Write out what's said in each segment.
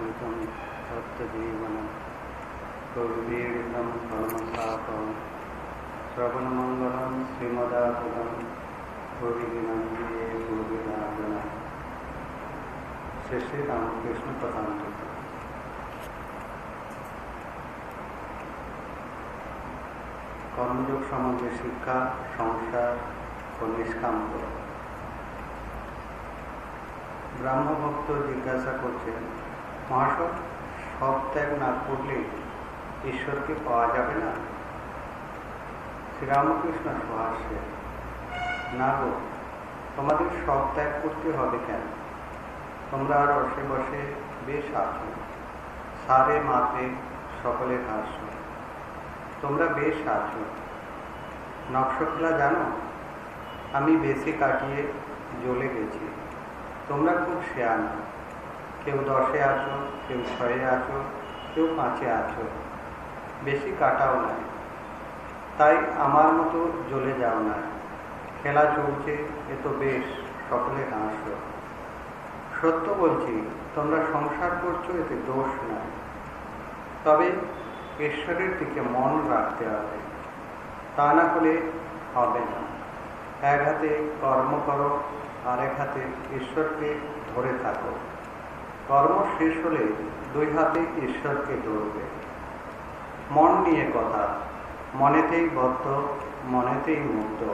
भागवतामृतं सत्यजीवनं कविवीरितं परमतापं श्रवणमङ्गलं श्रीमदातुलं गोविन्दे गोविदागण श्री श्री रामकृष्ण पदामृत কর্মযোগ সম্বন্ধে শিক্ষা সংসার ও নিষ্কাম্য ব্রাহ্মভক্ত জিজ্ঞাসা করছেন মহাশয় সব ত্যাগ না করলে ঈশ্বরকে পাওয়া যাবে না? শ্রীরামকৃষ্ণ সুহাসে না গো, তোমাদের সব ত্যাগ করতে হবে কেন? তোমরা রসে বসে বেশ আছো। সারে মাতে সকলে হাস্য তোমরা বেশ আছো। নকশখোলা জানো? আমি বেশি কাটিয়ে জ্বলে গেছি। তোমরা খুব শেয়ানা কেউ দশে আছো, কেউ ছয়ে আছো, কেউ পাঁচে আছো। বেশি কাটাও নাই তাই আমার মতো জ্বলে যাও না। খেলা চলছে, এ তো বেশ, সকলে হাসছ সত্য বলছি, তোমরা সংসার করছ, এতে দোষ নাই। তবে ঈশ্বরের দিকে মন রাখতে হবে। তা না হলে হবে না। এক হাতে কর্ম করো আর এক হাতে ঈশ্বরকে ধরে থাকো। কর্ম শেষ হলে দুই হাতে ঈশ্বরকে ধরবে। মন নিয়ে কথা, মনেতেই বদ্ধ, মনেতেই মুক্ত।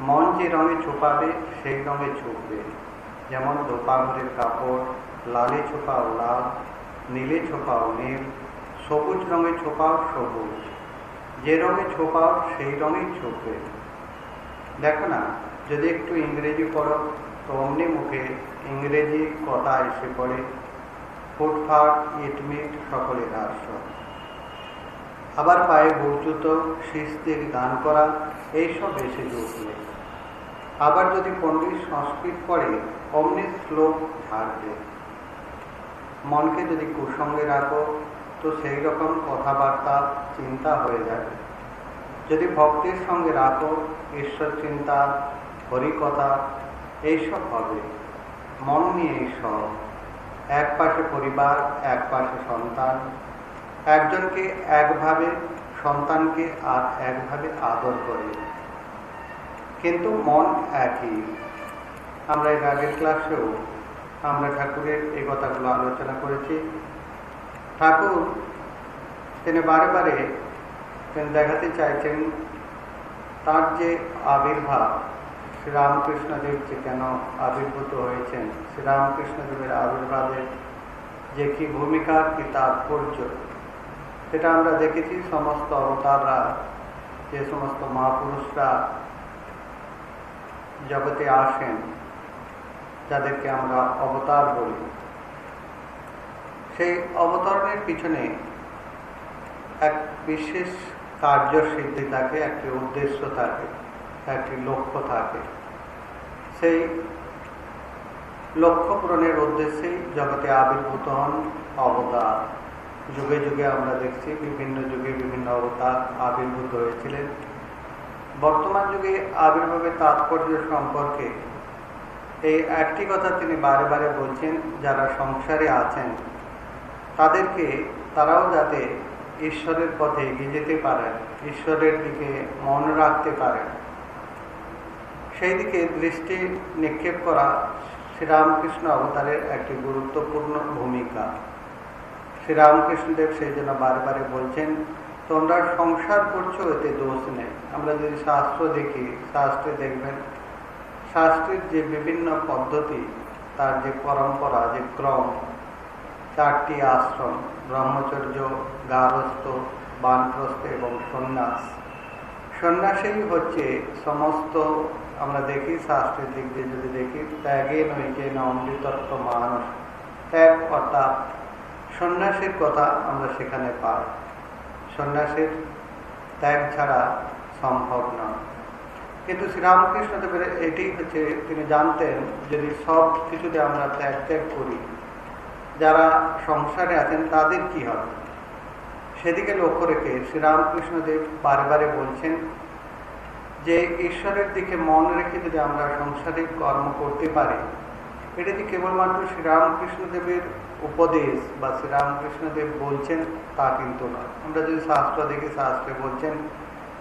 মন যে রঙে ছোপাবে, সেই রঙে ছুপবে। যেমন দোপাঘরের কাপড়, লালে ছোপাও লাল, নীলে ছোপাও নীল, সবুজ রঙে ছোপাও সবুজ। যে রঙে ছোপাও, সেই রঙেই ছুপবে। দেখো না, যদি একটু ইংরেজি পড়ো তো অমনি মুখে ইংরেজি কথা এসে পড়ে, ফুটফাট, ইটমিট সকলে হাস্য। আবার পায়ে বুটজুত শীষ দিয়ে গান করা, এইসব এসে জুটবে আবার যদি পণ্ডিত সংস্কৃত পড়ে, অমনি শ্লোক ঝাড়বে মনকে যদি কুসঙ্গে রাখো, তো সেই রকম কথাবার্তা চিন্তা হয়ে যাবে। যদি ভক্তির সঙ্গে রাখো, ঈশ্বর চিন্তা, হরিকথা এইসব হবে। মন নিয়ে সব। এক পাশে পরিবার, এক পাশে সন্তান। একজনকে একভাবে সন্তানকে আর একভাবে আদর করে। কিন্তু মন একই। আমরা এর আগের ক্লাসেও আমরা ঠাকুরের এই কথাগুলো আলোচনা করেছি। ঠাকুর তিনি বারে বারে তিনি দেখাতে চাইছেন, তার যে আবির্ভাব শ্রীরামকৃষ্ণদেব যে কেন আবির্ভূত হয়েছেন, শ্রীরামকৃষ্ণদেবের আবির্ভাবের যে কি ভূমিকা, কি তাৎপর্য, সেটা আমরা দেখেছি সমস্ত অবতাররা, যে সমস্ত মহাপুরুষরা জগতে আসেন, যাদেরকে আমরা অবতার বলি। সেই অবতরণের পিছনে এক বিশেষ কার্যসিদ্ধি থাকে, একটি উদ্দেশ্য থাকে। একটি লক্ষ্য থাকে। সেই লক্ষ্য পূরণের উদ্দেশ্যেই জগতে আবির্ভূত হন অবতার। যুগে যুগে আমরা দেখছি বিভিন্ন যুগে বিভিন্ন অবতার আবির্ভূত হয়েছিলেন। বর্তমান যুগে আবির্ভাবের তাৎপর্য সম্পর্কে এই একটি কথা তিনি বারে বারে বলছেন, যারা সংসারে আছেন, তাদেরকে তারাও যাতে ঈশ্বরের পথে এগিয়ে যেতে পারেন, ঈশ্বরের দিকে মন রাখতে পারেন। সেই দিকে দৃষ্টি নিক্ষেপ করা শ্রীরামকৃষ্ণ অবতারের একটি গুরুত্বপূর্ণ ভূমিকা। শ্রীরামকৃষ্ণদেব সেই জন্য বারে বলছেন, তোমরা সংসার করছ, এতে দোষ নেই। আমরা যদি শাস্ত্র দেখি, শাস্ত্রে দেখবেন, শাস্ত্রের যে বিভিন্ন পদ্ধতি, তার যে পরম্পরা, যে ক্রম, চারটি আশ্রম, ব্রহ্মচর্য, গারস্থ, বানপ্রস্থ এবং সন্ন্যাস। সন্ন্যাসেই হচ্ছে সমস্ত আমরা দেখি, শাস্ত্রের দিক দিয়ে যদি দেখি, ত্যাগে নৈকে না অমৃতত্ব মানুষ ত্যাগ অর্থাৎ সন্ন্যাসীর কথা আমরা সেখানে পাই। সন্ন্যাসীর ত্যাগ ছাড়া সম্ভব নয় কিন্তু শ্রীরামকৃষ্ণদেবের এটি হচ্ছে, তিনি জানতেন যদি সব কিছুতে আমরা ত্যাগ ত্যাগ করি, যারা সংসারে আছেন তাদের কি হবে? সেদিকে লক্ষ্য রেখে শ্রীরামকৃষ্ণদেব বারে বারে বলছেন যে ঈশ্বরের দিকে মন রেখে যদি আমরা সংসারিক কর্ম করতে পারি, এটা যে কেবলমাত্র শ্রীরামকৃষ্ণদেবের উপদেশ বা শ্রীরামকৃষ্ণদেব বলছেন তা কিন্তু নয়। আমরা যদি শাস্ত্র দেখি, শাস্ত্রে বলছেন,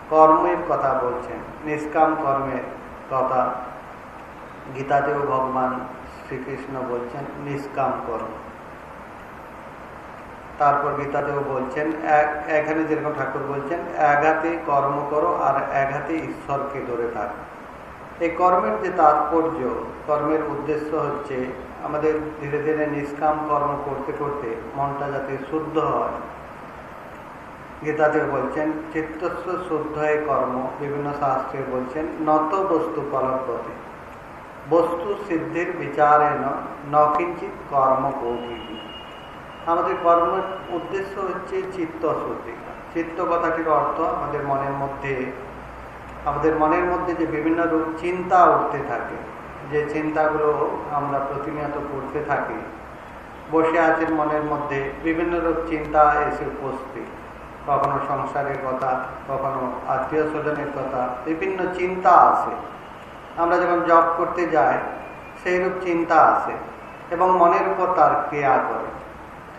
কর্মের কথা বলছেন, নিষ্কাম কর্মের কথা। গীতাতেও ভগবান শ্রীকৃষ্ণ বলছেন, নিষ্কাম কর্ম। তারপর গীতাতেও বলছেন এখানে যেরকম ঠাকুর বলছেন এক হাতে কর্ম করো আর এক হাতে ঈশ্বরকে ধরে থাক। এই কর্মের যে তাৎপর্য, কর্মের উদ্দেশ্য হচ্ছে আমাদের ধীরে ধীরে নিষ্কাম কর্ম করতে করতে মনটা যাতে শুদ্ধ হয়। গীতাতে বলছেন চিত্তস্ব শুদ্ধ কর্ম। বিভিন্ন শাস্ত্রে বলছেন, নত বস্তু কলপতি বস্তু সিদ্ধির বিচারে নকিঞ্চিত কর্ম কৌটিকি আমাদের কর্মের উদ্দেশ্য হচ্ছে চিত্ত শুদ্ধি চিত্ত কথাটির অর্থ আমাদের মনের মধ্যে, আমাদের মনের মধ্যে যে বিভিন্ন রূপ চিন্তা উঠতে থাকে, যে চিন্তাগুলো আমরা প্রতিনিয়ত করতে থাকি, বসে আছেন মনের মধ্যে বিভিন্ন রূপ চিন্তা এসে উপস্থিত। কখনো সংসারের কথা, কখনো আত্মীয় স্বজনের কথা, বিভিন্ন চিন্তা আসে আমরা যখন জব করতে যাই সেইরূপ চিন্তা আসে এবং মনের উপর তার ক্রিয়া করে।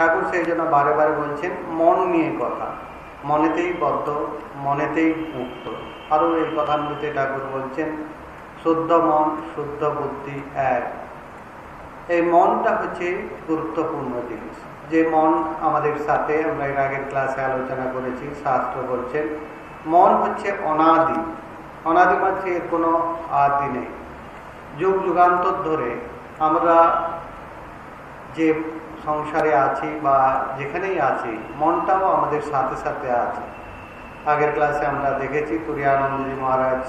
ঠাকুর সেই জন্য বারে বারে বলছেন, মন নিয়ে কথা। মনেতেই বদ্ধ মনেতেই মুক্ত। আরও এই কথাগুলিতে ঠাকুর বলছেন, শুদ্ধ মন, শুদ্ধ বুদ্ধি এক। এই মনটা হচ্ছে গুরুত্বপূর্ণ জিনিস। যে মন আমাদের সাথে, আমরা এর আগের ক্লাসে আলোচনা করেছি, শাস্ত্র বলছেন, মন হচ্ছে অনাদি। অনাদি মাঝে এর কোনো আদি নেই। যুগ যুগান্তর ধরে আমরা যে সংসারে আছি বা যেখানেই আছি, মনটাও আমাদের সাথে সাথে আছে। আগের ক্লাসে আমরা দেখেছি তুরিয়ানন্দজি মহারাজ।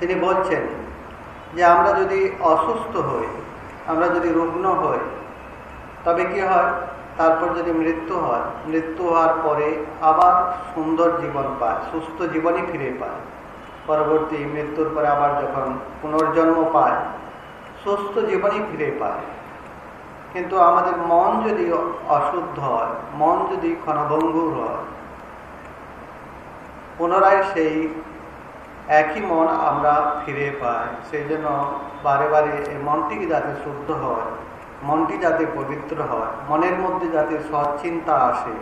তিনি বলছেন যে, আমরা যদি অসুস্থ হই, আমরা যদি রুগ্ন হই, তবে কি হয়? তারপর যদি মৃত্যু হয়, মৃত্যু হওয়ার পরে আবার সুন্দর জীবন পায়, সুস্থ জীবনই ফিরে পায়। পরবর্তী মৃত্যুর পরে আবার যখন পুনর্জন্ম পায়, সুস্থ জীবনই ফিরে পায়। কিন্তু আমাদের মন যদি অশুদ্ধ হয়, মন যদি ক্ষণভঙ্গুর হয়, পুনরায় সেই একই মন আমরা ফিরে পাই। সেই জন্য বারে বারে এই মনটি যাতে শুদ্ধ হয়, মনটি যাতে পবিত্র হয়, মনের মধ্যে যাতে সৎচিন্তা আসে,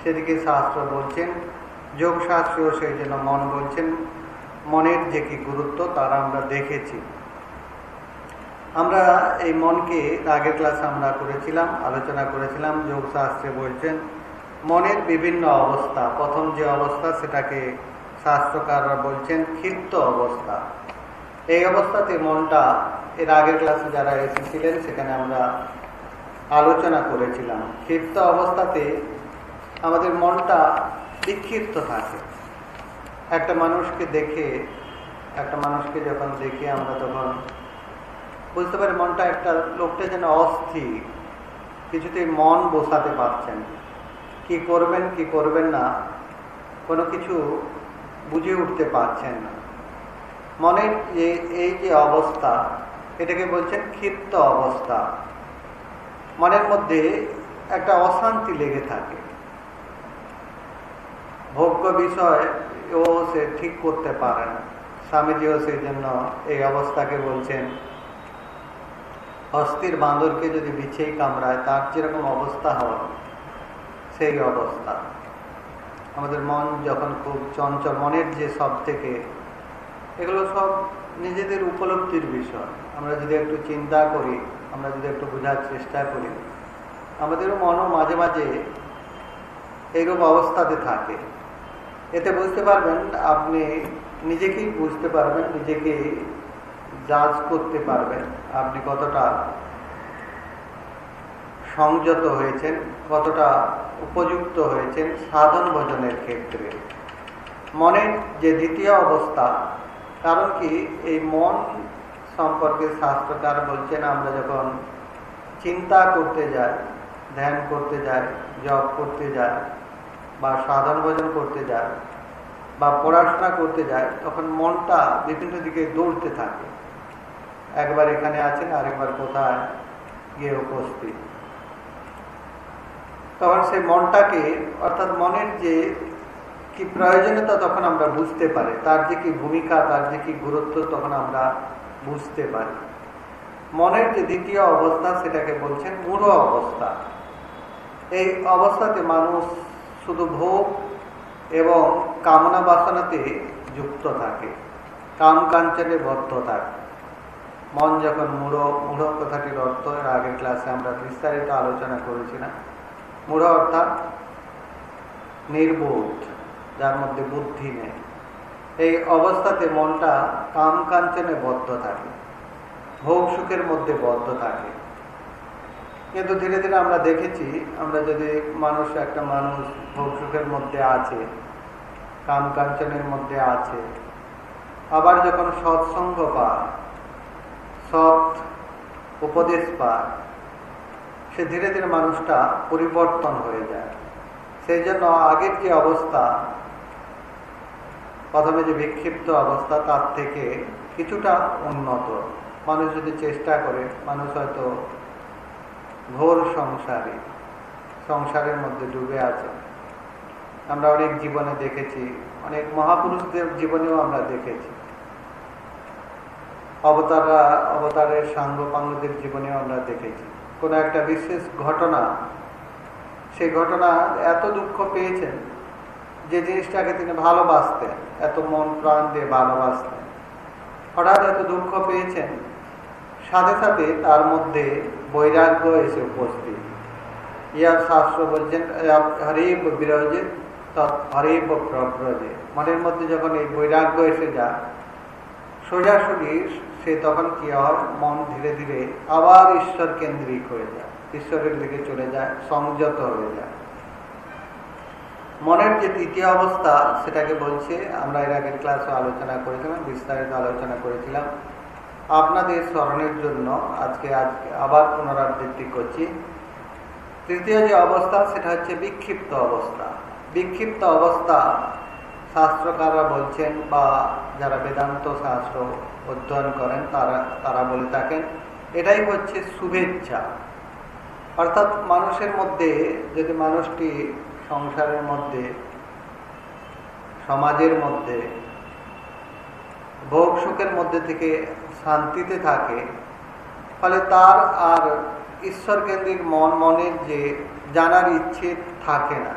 সেদিকে শাস্ত্র বলছেন যোগ শাস্ত্রেও সেই জন্য মন বলছেন, মনের যে কি গুরুত্ব তারা আমরা দেখেছি। আমরা এই মনকে আগের ক্লাসে আমরা করেছিলাম, আলোচনা করেছিলাম, যোগ শাস্ত্রে বলছেন, মনের বিভিন্ন অবস্থা, প্রথম যে অবস্থা সেটাকে শাস্ত্রকাররা বলছেন ক্ষিপ্ত অবস্থা। এই অবস্থাতে মনটা এর আগের ক্লাসে যারা এসেছিলেন, সেখানে আমরা আলোচনা করেছিলাম। ক্ষিপ্ত অবস্থাতে আমাদের মনটা বিক্ষিপ্ত থাকে। একটা মানুষকে দেখে, একটা মানুষকে যখন দেখি আমরা তখন বুঝতে পারে মনটা একটা লোকটা যেন অস্থির, কিছুতেই মন বসাতে পারছেন কি করবেন কি করবেন না, কোনো কিছু বুঝে উঠতে পারছেন না। মনের যে এই যে অবস্থা, এটাকে বলছেন ক্ষিপ্ত অবস্থা। মনের মধ্যে একটা অশান্তি লেগে থাকে। ভোগ্য বিষয় ও সে ঠিক করতে পারে না। স্বামীজিও সেই জন্য এই অবস্থাকে বলছেন অস্থির বাঁদরকে যদি বিছেই কামড়ায়, তার যেরকম অবস্থা হয়, সেই অবস্থা। আমাদের মন যখন খুব চঞ্চল, মনের যে সব থেকে, এগুলো সব নিজেদের উপলব্ধির বিষয়। আমরা যদি একটু চিন্তা করি, আমরা যদি একটু বোঝার চেষ্টা করি, আমাদেরও মনও মাঝে মাঝে এইরকম অবস্থাতে থাকে। এতে বুঝতে পারবেন, আপনি নিজেকেই বুঝতে পারবেন, নিজেকে জাজ করতে পারবেন। আপনি কতটা সংযত হয়েছেন, কতটা উপযুক্ত হয়েছেন সাধন ভোজনের ক্ষেত্রে। মনের যে দ্বিতীয় অবস্থা, কারণ কি এই মন সম্পর্কে শাস্ত্রকার বলছেন, আমরা যখন চিন্তা করতে যাই, ধ্যান করতে যাই জব করতে যাই, বা সাধন ভোজন করতে যাই, বা পড়াশোনা করতে যায় তখন মনটা বিভিন্ন দিকে দৌড়তে থাকে। একবার এখানে আছেন, আরেকবার কোথায় গিয়ে উপস্থিত। তখন সেই মনটাকে, অর্থাৎ মনের যে কি প্রয়োজনীয়তা তখন আমরা বুঝতে পারি, তার যে কি ভূমিকা, তার যে কি গুরুত্ব তখন আমরা বুঝতে পারি। মনের যে দ্বিতীয় অবস্থা সেটাকে বলছেন মূঢ় অবস্থা। এই অবস্থাতে মানুষ শুধু ভোগ এবং কামনা বাসনাতে যুক্ত থাকে, কাম কাঞ্চনে বদ্ধ থাকে। মন যখন মূঢ় মূঢ় কথাটির অর্থ, এর আগের ক্লাসে আমরা বিস্তারিত আলোচনা করেছিলাম। মূঢ় অর্থাৎ নির্বোধ, যার মধ্যে বুদ্ধি নেই। এই অবস্থাতে মনটা কাম কাঞ্চনে বদ্ধ থাকে, ভোগ সুখের মধ্যে বদ্ধ থাকে। কিন্তু ধীরে ধীরে আমরা দেখেছি, আমরা যদি মানুষ একটা মানুষ ভোগ সুখের মধ্যে আছে, কাম কাঞ্চনের মধ্যে আছে, আবার যখন সৎসঙ্গ পায় সৎ উপদেশ পায়, সে ধীরে ধীরে মানুষটা পরিবর্তন হয়ে যায়। সেই জন্য আগের যে অবস্থা, প্রথমে যে বিক্ষিপ্ত অবস্থা, তার থেকে কিছুটা উন্নত। মানুষ যদি চেষ্টা করে, মানুষ হয়তো ঘোর সংসারে, সংসারের মধ্যে ডুবে আছে। আমরা অনেক জীবনে দেখেছি, অনেক মহাপুরুষদের জীবনেও আমরা দেখেছি। অবতাররা, অবতারের সাঙ্গ পাঙ্গদের জীবনেও আমরা দেখেছি। কোনো একটা বিশেষ ঘটনা সেই ঘটনা এত দুঃখ পেয়েছেন যে জিনিসটাকে তিনি ভালোবাসতেন, এত মন প্রাণ দিয়ে ভালোবাসতেন। হঠাৎ এত দুঃখ পেয়েছেন, সাথে সাথে তার মধ্যে বৈরাগ্য এসে উপস্থিত। ইয়ার শাস্ত্র বলছেন হরিব বিরজে তৎ হরিব প্রব্রজে। মনের মধ্যে যখন এই বৈরাগ্য এসে যায় সোজাসুজি সে তখন কি হয়? মন ধীরে ধীরে আবার ঈশ্বর কেন্দ্রিক হয়ে যায়। ঈশ্বরের দিকে চলে যায়, সংযত হয়ে যায়। মনের যে তৃতীয় অবস্থা, সেটাকে বলছে, আমরা এর আগের ক্লাসে আলোচনা করেছিলাম, বিস্তারিত আলোচনা করেছিলাম। আপনাদের স্মরণের জন্য আজকে আজকে আবার পুনরাবৃত্তি করছি। তৃতীয় যে অবস্থা, সেটা হচ্ছে বিক্ষিপ্ত অবস্থা। বিক্ষিপ্ত অবস্থা শাস্ত্রকাররা বলছেন বা যারা বেদান্ত শাস্ত্র অধ্যয়ন করেন, তারা তারা বলে থাকেন, এটাই হচ্ছে শুভেচ্ছা। অর্থাৎ মানুষের মধ্যে, যদি মানুষটি সংসারের মধ্যে, সমাজের মধ্যে, ভোগ সুখের মধ্যে থেকে শান্তিতে থাকে, ফলে তার আর ঈশ্বর কেন্দ্রিক মন, মনের যে জানার ইচ্ছে থাকে না।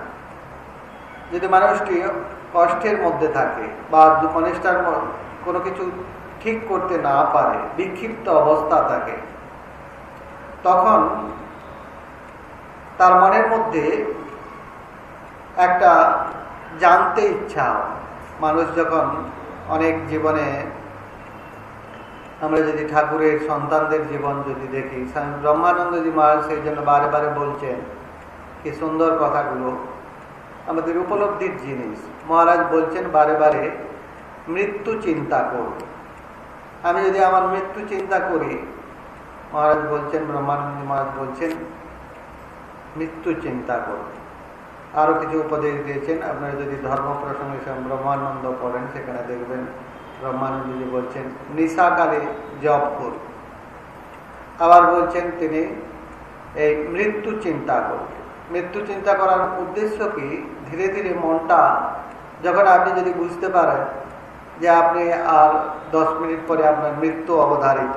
যদি মানুষটি কষ্টের মধ্যে থাকে বা মানুষটার কোনো কিছু ঠিক করতে না পারে, বিক্ষিপ্ত অবস্থা থাকে। তখন তার মনের মধ্যে একটা জানতে ইচ্ছা মানুষ যখন অনেক জীবনে আমরা যদি ঠাকুরের সন্তানদের জীবন যদি দেখি ব্রহ্মানন্দজি মহারাজ সেই জন্য বারে বারে বলছেন, কি সুন্দর কথাগুলো। আমাদের উপলব্ধির জিনিস। মহারাজ বলছেন, বারে বারে মৃত্যু চিন্তা করব আমি যদি আমার মৃত্যু চিন্তা করি, মহারাজ বলছেন, ব্রহ্মানন্দ মহারাজ বলছেন, মৃত্যু চিন্তা করব আরও কিছু উপদেশ দিয়েছেন। আপনারা যদি ধর্ম প্রসঙ্গে ব্রহ্মানন্দ পড়েন, সেখানে দেখবেন ব্রহ্মানন্দজি বলছেন, নিশাকালে জপ করুন আবার বলছেন তিনি, এই মৃত্যু চিন্তা করবেন মৃত্যু চিন্তা করার উদ্দেশ্য কি? ধীরে ধীরে মনটা যখন আপনি যদি বুঝতে পারেন যে আপনি আর দশ মিনিট পরে আপনার মৃত্যু অবধারিত।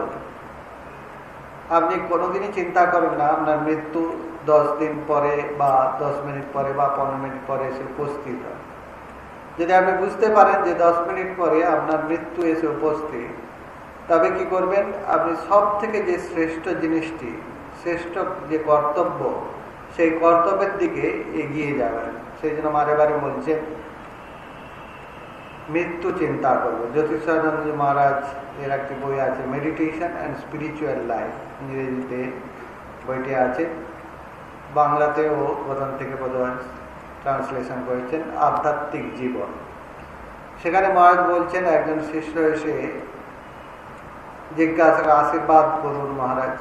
আপনি কোনোদিনই চিন্তা করেন না, আপনার মৃত্যু দশ দিন পরে বা দশ মিনিট পরে বা পনেরো মিনিট পরে এসে উপস্থিত। যদি আপনি বুঝতে পারেন যে দশ মিনিট পরে আপনার মৃত্যু এসে উপস্থিত, তবে কি করবেন? আপনি সব থেকে যে শ্রেষ্ঠ জিনিসটি, শ্রেষ্ঠ যে কর্তব্য সেই কর্তব্যের দিকে এগিয়ে যাবেন। সেই জন্য মারে বারে বলছেন মৃত্যু চিন্তা করবে। জ্যোতিষানন্দ মহারাজ এর একটি বই আছে মেডিটেশন অ্যান্ড স্পিরিচুয়াল লাইফ ইংরেজিতে বইটি আছে। বাংলাতেও প্রধান থেকে প্রধান ট্রান্সলেশন করেছেন, আধ্যাত্মিক জীবন। সেখানে মহারাজ বলছেন, একজন শিষ্য এসে জিজ্ঞাসা, আশীর্বাদ করুন মহারাজ।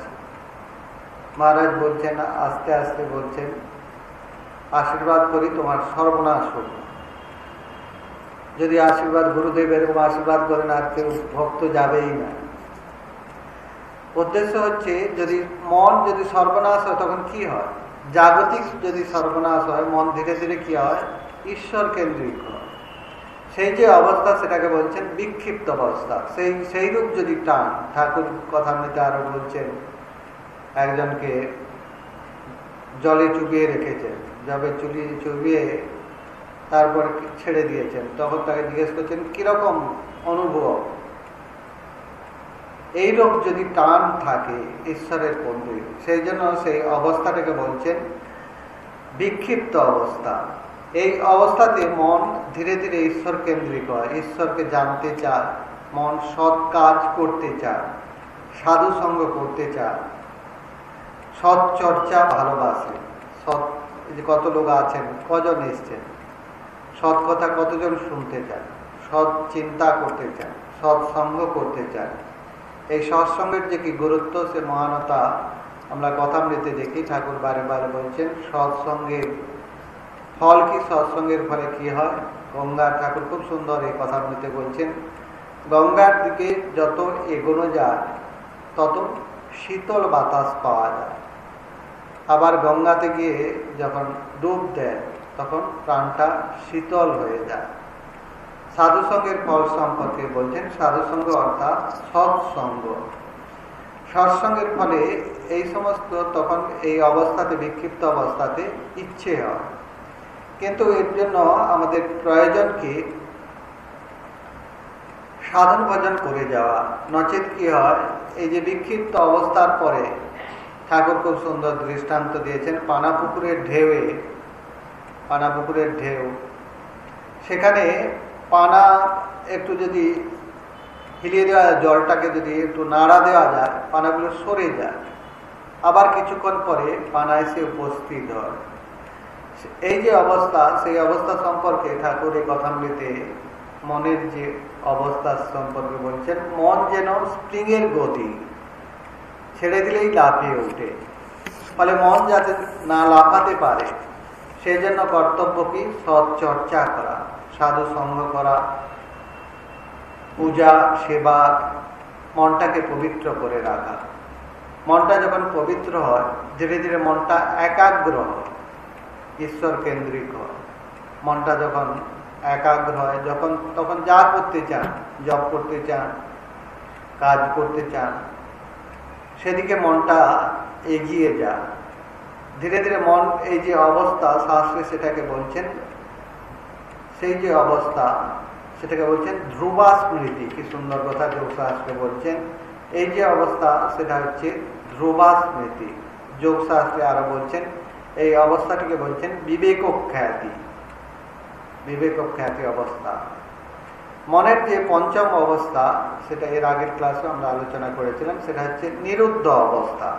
মহারাজ বলছেন, আস্তে আস্তে বলছেন, আশীর্বাদ করি তোমার সর্বনাশ হোক। যদি আশীর্বাদ গুরুদেব এরকম আশীর্বাদ করেন, আর কেউ ভক্ত যাবেই না। উদ্দেশ্য হচ্ছে, যদি মন যদি সর্বনাশ হয়, তখন কি হয়? জাগতিক যদি সর্বনাশ হয়, মন ধীরে ধীরে কি হয়? ঈশ্বর কেন্দ্রিক হয়। সেই যে অবস্থা, সেটাকে বলছেন বিক্ষিপ্ত অবস্থা। সেই সেই রূপ যদি টান, ঠাকুর কথা নিতে আরও বলছেন একজনকে জলে চুবিয়ে রেখেছেন, জবে চুলি চুবিয়ে তারপর ছেড়ে দিয়েছেন। তখন তাকে জিজ্ঞেস করছেন, কীরকম অনুভব? এই যদি টান থাকে ঈশ্বরের বন্ধু সেই জন্য সেই অবস্থাটাকে বলছেন বিক্ষিপ্ত অবস্থা। এই অবস্থাতে মন ধীরে ধীরে ঈশ্বর কেন্দ্রিক হয়। ঈশ্বরকে জানতে চায়, মন সৎ কাজ করতে চায় সাধু সঙ্গ করতে চায়। সৎ চর্চা ভালোবাসে। সৎ যে কত লোক আছেন, কজন এসছেন? সৎ কথা কতজন শুনতে চায় সৎ চিন্তা করতে চায় সৎসঙ্গ করতে চায় এই সৎসঙ্গের যে কি গুরুত্ব, সে মহানতা আমরা কথামৃতে দেখি। ঠাকুর বারে বারে বলছেন সৎসঙ্গের ফল কি? সৎসঙ্গের ফলে কি হয়? গঙ্গার ঠাকুর খুব সুন্দর এই কথামৃতে বলছেন। গঙ্গার দিকে যত এগোনো যায়, তত শীতল বাতাস পাওয়া যায়। আবার গঙ্গাতে গিয়ে যখন ডুব দেয়, তখন প্রাণটা শীতল হয়ে যায়। সাধুসঙ্গের ফল সম্পর্কে বলছেন, সাধুসঙ্গ অর্থাৎ সৎসঙ্গ সৎসঙ্গের ফলে এই সমস্ত তখন এই অবস্থাতে, বিক্ষিপ্ত অবস্থাতে ইচ্ছে হয়। কিন্তু এর জন্য আমাদের প্রয়োজন কি সাধন ভজন করে যাওয়া। নচেত কি হয়, এই যে বিক্ষিপ্ত অবস্থার পরে ঠাকুর খুব সুন্দর দৃষ্টান্ত দিয়েছেন। পানাপুকুরের ঢেউয়ে, পানাপুকুরের ঢেউ। সেখানে পানা একটু যদি হিলিয়ে দেওয়া যায়, জলটাকে যদি একটু নাড়া দেওয়া যায়, পানাগুলো সরে যায়। আবার কিছুক্ষণ পরে পানা এসে উপস্থিত হয়। এই যে অবস্থা, সেই অবস্থা সম্পর্কে ঠাকুর এই কথামৃতে মনের যে অবস্থা সম্পর্কে বলছেন, মন যেন স্প্রিং এর গতি। ছেড়ে দিলেই লাফিয়ে ওঠে। ফলে মন যাতে না লাফাতে পারে সেই জন্য কর্তব্য কি? সৎ চর্চা করা, সাধু সঙ্গ করা, পূজা, সেবা, মনটাকে পবিত্র করে রাখা। মনটা যখন পবিত্র হয়, ধীরে ধীরে মনটা একাগ্র হয়, ঈশ্বর কেন্দ্রিক হয়। মনটা যখন একাগ্র হয়, যখন, তখন যা করতে চান, জব করতে চান, কাজ করতে চান সেদিকে মনটা এগিয়ে যায়। ধীরে ধীরে মন এই যে অবস্থা, শাস্ত্রে সেটাকে বলছেন, সেই যে অবস্থা, সেটাকে বলছেন ধ্রুবা স্মৃতি কি সুন্দর কথা যোগ শাস্ত্রে বলছেন। এই যে অবস্থা, সেটা হচ্ছে ধ্রুবা স্মৃতি যোগ শাস্ত্রে আরও বলছেন, এই অবস্থাটিকে বলছেন বিবেক খ্যাতি বিবেক খ্যাতি অবস্থা। মনের যে পঞ্চম অবস্থা, সেটা এর আগের ক্লাসে আমরা আলোচনা করেছিলাম, সেটা হচ্ছে নিরুদ্ধ অবস্থা।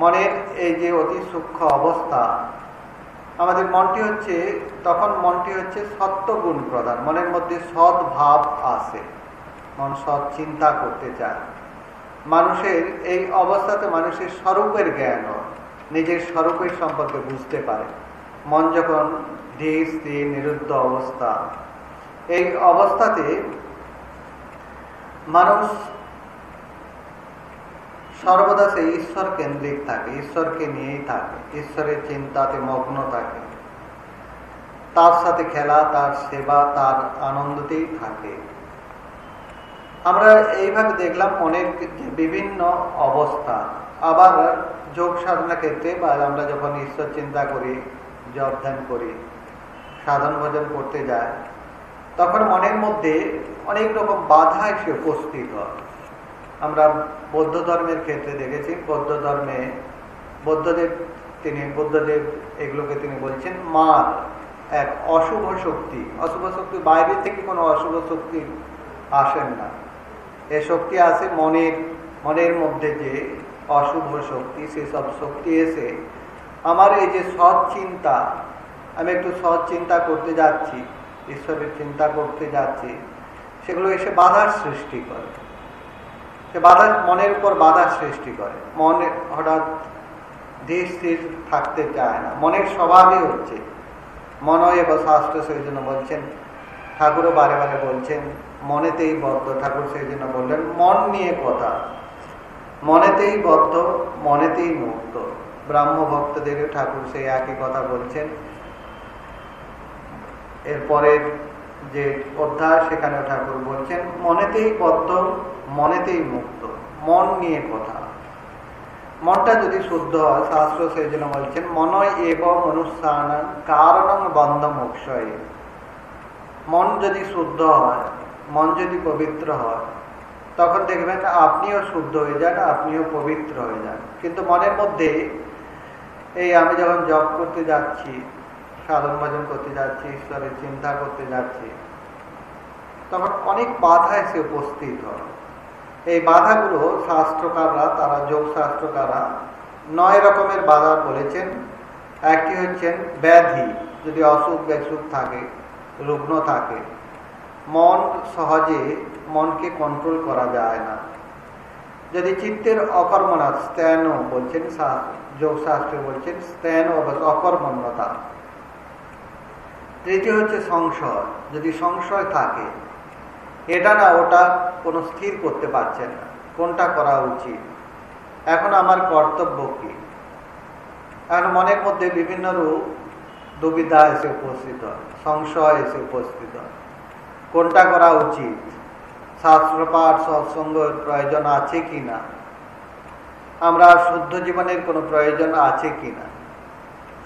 মনের এই যে অতি সূক্ষ্ম অবস্থা, আমাদের মনটি হচ্ছে, তখন মনটি হচ্ছে সত্যগুণ প্রধান, মনের মধ্যে সৎ ভাব আসে মন সৎ চিন্তা করতে চায়। মানুষের এই অবস্থাতে মানুষের স্বরূপের জ্ঞান হয়, নিজের স্বরূপের সম্পর্কে বুঝতে পারে। মন যখন ধীর স্থির, নিরুদ্ধ অবস্থা এই অবস্থাতে মানুষ সর্বদা সেই ঈশ্বর কেন্দ্রিক থাকে, ঈশ্বরকে নিয়েই থাকে, ঈশ্বরের চিন্তাতে মগ্ন থাকে। তার সাথে খেলা, তার সেবা, তার আনন্দতেই থাকে। আমরা এইভাবে দেখলাম অনেক বিভিন্ন অবস্থা। আবার যোগ সাধনা ক্ষেত্রে বা আমরা যখন ঈশ্বর চিন্তা করি জব ধ্যান করি, সাধন ভজন করতে যায় তখন মনের মধ্যে অনেক রকম বাধা এসে উপস্থিত হয়। আমরা বৌদ্ধ ধর্মের ক্ষেত্রে দেখেছি, বৌদ্ধ ধর্মে বৌদ্ধদেব তিনি বৌদ্ধদেব এগুলোকে তিনি বলছেন মার, এক অশুভ শক্তি। অশুভ শক্তি বাইরে থেকে কোনো অশুভ শক্তি আসেন না। এ শক্তি আসে মনের মনের মধ্যে যে অশুভ শক্তি সেসব শক্তি এসে আমার এই যে সৎ চিন্তা আমি একটু সৎ চিন্তা করতে যাচ্ছি। ঈশ্বরের চিন্তা করতে যাচ্ছি, সেগুলো এসে বাধার সৃষ্টি করে। সে বাধা, মনের উপর বাধার সৃষ্টি করে। মনে, হঠাৎ ধীর স্থির থাকতে চায় না। মনের স্বভাবই হচ্ছে মনয় বা শাস্ত্র সেই জন্য বলছেন, ঠাকুরও বারে বারে বলছেন, মনেতেই বদ্ধ। ঠাকুর সেই জন্য বললেন, মন নিয়ে কথা। মনেতেই বদ্ধ, মনেতেই মুক্ত। ব্রাহ্ম ভক্তদের ঠাকুর সেই একই কথা বলছেন এরপরের যে অধ্যায়, সেখানে ঠাকুর বলছেন, মনেতেই বদ্ধ মনেতেই মুক্ত, মন নিয়ে কথা। মনটা যদি শুদ্ধ হয়, শাস্ত্র সেই জন্য বলছেন, মনয় এব মনুষ্যান কারণ বন্ধ মোক্ষয়। মন যদি শুদ্ধ হয়, মন যদি পবিত্র হয়, তখন দেখবেন আপনিও শুদ্ধ হয়ে যান, আপনিও পবিত্র হয়ে যান। কিন্তু মনের মধ্যে এই আমি যখন জব করতে যাচ্ছি সাধন ভজন করতে যাচ্ছি, ঈশ্বরের চিন্তা করতে যাচ্ছি। তখন অনেক বাধা এসে উপস্থিত হয়। এই বাধাগুলো শাস্ত্রকাররা, তারা যোগ শাস্ত্রকাররা নয় রকমের বাধা বলেছেন। একটি হচ্ছেন ব্যাধি, যদি অসুখ বেসুখ থাকে, রুগ্ন থাকে, মন সহজে মনকে কন্ট্রোল করা যায় না। যদি চিত্তের অকর্মণা স্ত্যান বলছেন যোগ শাস্ত্রে বলছেন স্ত্যান অকর্মণ্যতা। তৃতীয় হচ্ছে সংশয়। যদি সংশয় থাকে, এটা না, ওটা কোনো স্থির করতে পারছে না। কোনটা করা উচিত? এখন আমার কর্তব্য কি? এখন মনের মধ্যে বিভিন্ন রূপ দুবিধা এসে উপস্থিত হয়, সংশয় এসে উপস্থিত হয়। কোনটা করা উচিত? শাস্ত্রপাঠ সৎসঙ্গের প্রয়োজন আছে কি না? আমরা শুদ্ধ জীবনের কোনো প্রয়োজন আছে কি না?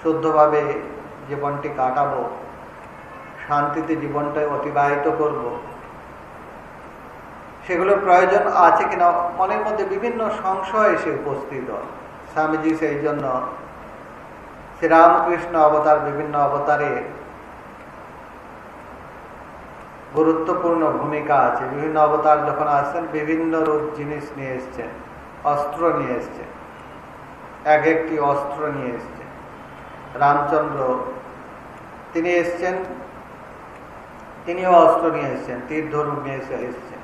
শুদ্ধভাবে জীবনটি কাটাবো। শান্তিতে জীবনটা অতিবাহিত করব। সেগুলোর প্রয়োজন আছে কিনা, মনের মধ্যে বিভিন্ন সংশয় এসে উপস্থিত। স্বামীজি সেই জন্য শ্রীরামকৃষ্ণ অবতার, বিভিন্ন অবতারে গুরুত্বপূর্ণ ভূমিকা আছে। বিভিন্ন অবতার যখন আসছেন, বিভিন্ন রূপ জিনিস নিয়ে এসছেন, অস্ত্র নিয়ে এসছেন, এক একটি অস্ত্র নিয়ে এসছেন। রামচন্দ্র, তিনি এসছেন তিনিও অস্ত্র নিয়ে এসছেন, তীর ধনুক নিয়ে এসে এসছেন।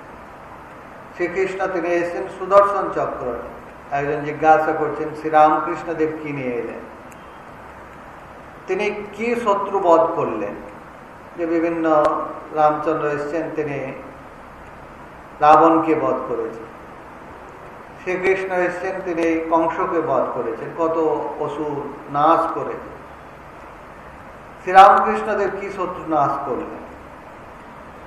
শ্রীকৃষ্ণ তিনি এসছেন সুদর্শন চক্র। একজন জিজ্ঞাসা করছেন, শ্রীরামকৃষ্ণদেব কি নিয়ে এলেন? তিনি কি শত্রু বধ করলেন? যে বিভিন্ন রামচন্দ্র এসছেন, তিনি রাবণকে বধ করেছেন। শ্রীকৃষ্ণ এসছেন, তিনি কংসকে বধ করেছেন। কত অসুর নাশ করেছেন। শ্রীরামকৃষ্ণদেব কি শত্রু নাশ করলেন?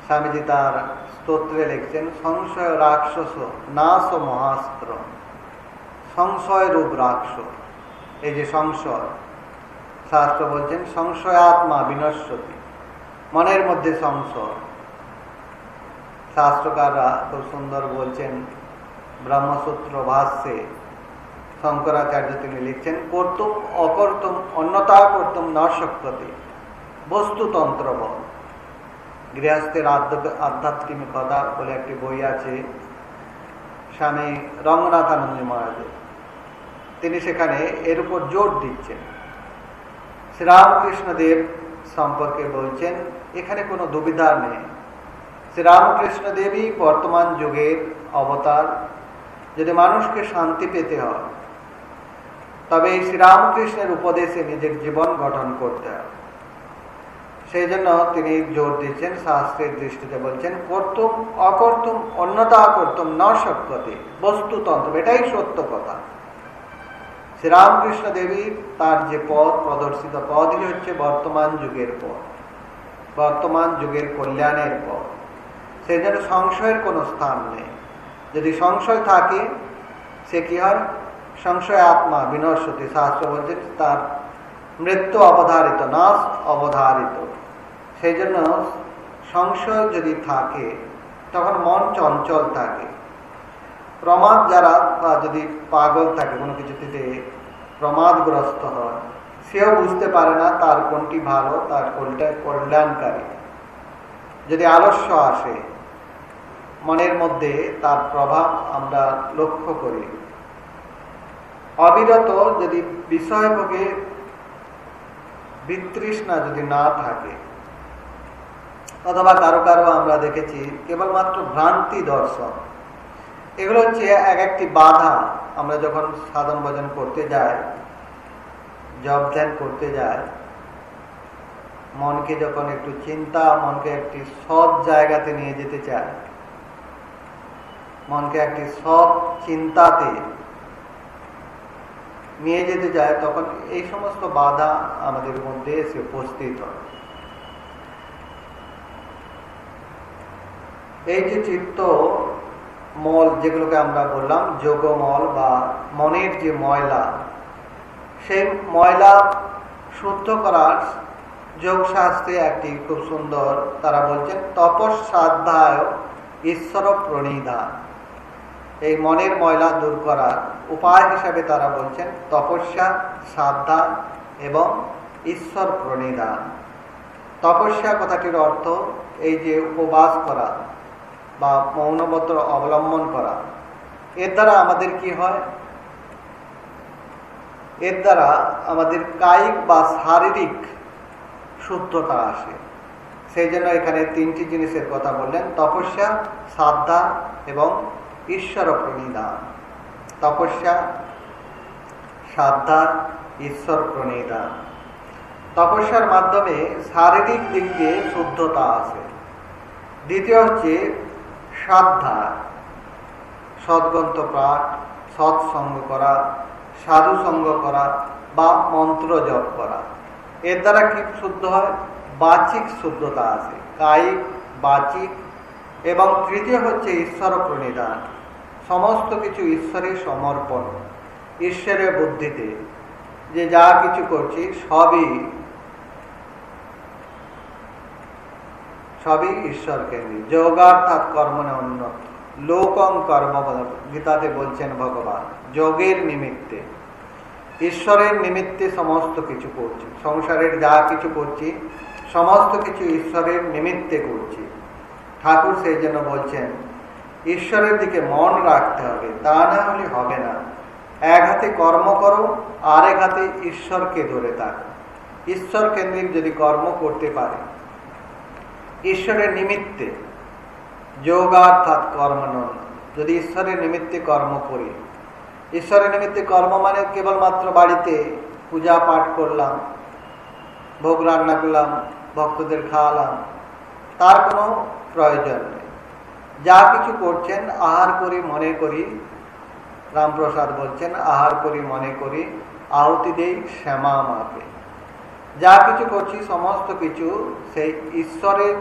স্বামীজি তার স্তোত্রে লিখছেন, সংশয় রাক্ষস, নাশ মহাস্ত্র। সংশয় রূপ রাক্ষস। এই যে সংশয়, শাস্ত্র বলছেন, সংশয় আত্মা বিনশ্বতী। মনের মধ্যে সংশয়। শাস্ত্রকাররা খুব সুন্দর বলছেন, ব্রহ্মসূত্র ভাষ্যে শঙ্করাচার্য তিনি লিখছেন কর্তুম অকর্তুম অন্যতা কর্তুম ন শক্তি গৃহস্থের আধ্যাত্মিকতা বলে একটি বই আছে, স্বামী রঙ্গনাথানন্দ মহারাজের। তিনি সেখানে এর উপর জোর দিচ্ছেন। শ্রীরামকৃষ্ণদেব সম্পর্কে বলছেন, এখানে কোনো দুবিধা নেই। শ্রীরামকৃষ্ণদেবই বর্তমান যুগের অবতার। যদি মানুষকে শান্তি পেতে হয় তবে এই শ্রীরামকৃষ্ণের উপদেশে নিজের জীবন গঠন করতে হবে। সেই জন্য তিনি জোর দিচ্ছেন, শাস্ত্রের দৃষ্টিতে বলছেন করতুম অকর্তুম অন্যতা করতুম ন শক্তি বস্তুতন্ত্র এটাই সত্য কথা। শ্রীরামকৃষ্ণ দেবীর তার যে পথ, প্রদর্শিত পথই হচ্ছে বর্তমান যুগের পথ, বর্তমান যুগের কল্যাণের পথ। সেই জন্য সংশয়ের কোনো স্থান নেই। যদি সংশয় থাকে, সে কি হয়? সংশয় আত্মা বিনশ্বতী, শাস্ত্র বলছেন তার মৃত্যু অবধারিত, নাশ অবধারিত। সেই জন্য সংশয় যদি থাকে, তখন মন চঞ্চল থাকে। প্রমাদ যারা বা যদি পাগল থাকে, কোনো কিছুতে প্রমাদগ্রস্ত হয়, সেও বুঝতে পারে না তার কোনটি ভালো, তার কোনটা কল্যাণকারী। যদি আলস্য আসে, মনের মধ্যে তার প্রভাব আমরা লক্ষ্য করি। অবিরত যদি বিষয়ভোগে বিতৃষ্ণা যদি না থাকে অথবা কারও কারও আমরা দেখেছি, কেবলমাত্র ভ্রান্তি দর্শন। এগুলো হচ্ছে এক একটি বাধা। আমরা যখন সাধন ভজন করতে যাই জব ধ্যান করতে যাই, মনকে যখন একটু চিন্তা, মনকে একটি সৎ জায়গাতে নিয়ে যেতে চায় মনকে একটি সৎ চিন্তাতে নিয়ে যেতে যায় তখন এই সমস্ত বাধা আমাদের মধ্যে এসে উপস্থিত হয়। এই যে চিত্ত মল যেগুলোকে আমরা বললাম, যোগমল বা মনের যে ময়লা, সেই ময়লা শুদ্ধ করার যোগশাস্ত্রে একটি খুব সুন্দর তারা বলছেন তপস্বাধ্যায় ঈশ্বর প্রণিধান এই মনের ময়লা দূর করার উপায় হিসাবে তারা বলছেন তপস্যা শ্রাদ্ধা এবং ঈশ্বর প্রণিধান তপস্যা কথাটির অর্থ এই যে উপবাস করা বা মৌনব্রত অবলম্বন করা। এর দ্বারা আমাদের কি হয়? এর দ্বারা আমাদের কায়িক বা শারীরিক শুদ্ধতা আসে। সেই জন্য এখানে তিনটি জিনিসের কথা বললেন, তপস্যা শ্রাদ্ধা এবং ঈশ্বর প্রণিধান তপস্যা শ্রাদ্ধা ঈশ্বর প্রণিধান তপস্যার মাধ্যমে শারীরিক দিক দিয়ে শুদ্ধতা আসে। দ্বিতীয় হচ্ছে শ্রদ্ধা সদ্গন্ত পাঠ, সৎসঙ্গ করা সাধু সঙ্গ করা বা মন্ত্র জপ করা। এর দ্বারা কি শুদ্ধ হয়? বাচিক শুদ্ধতা আছে। কায়িক, বাচিক এবং তৃতীয় হচ্ছে ঈশ্বর প্রণিধান। সমস্ত কিছু ঈশ্বরের সমর্পণ। ঈশ্বরের বুদ্ধিতে যে যা কিছু করছি সবই সবই ঈশ্বর কেন্দ্রিক। যোগার্থাৎ কর্মনে উন্নত লোকং কর্ম গীতাতে বলছেন ভগবান, যোগের নিমিত্তে। ঈশ্বরের নিমিত্তে সমস্ত কিছু করছি। সংসারের যা কিছু করছি, সমস্ত কিছু ঈশ্বরের নিমিত্তে করছি। ঠাকুর সেই জন্য বলছেন, ঈশ্বরের দিকে মন রাখতে হবে, তা না হলে হবে না। এক হাতে কর্ম করো আর এক হাতে ঈশ্বরকে ধরে থাকো। ঈশ্বর কেন্দ্রিক যদি কর্ম করতে পারে ঈশ্বরের নিমিত্তে যোগার্থাৎ কর্ম নন। যদি ঈশ্বরের নিমিত্তে কর্ম করি, ঈশ্বরের নিমিত্তে কর্ম মানে কেবলমাত্র বাড়িতে পূজা পাঠ করলাম, ভোগ রান্না করলাম, ভক্তদের খাওয়ালাম, তার কোনো প্রয়োজন নেই। যা কিছু করছেন, আহার করি, মনে করি, রামপ্রসাদ বলছেন, আহার করি, মনে করি, আহুতি দেই, শ্যামা মাপে যা কিছু করছি, সমস্ত কিছু সেই ঈশ্বরের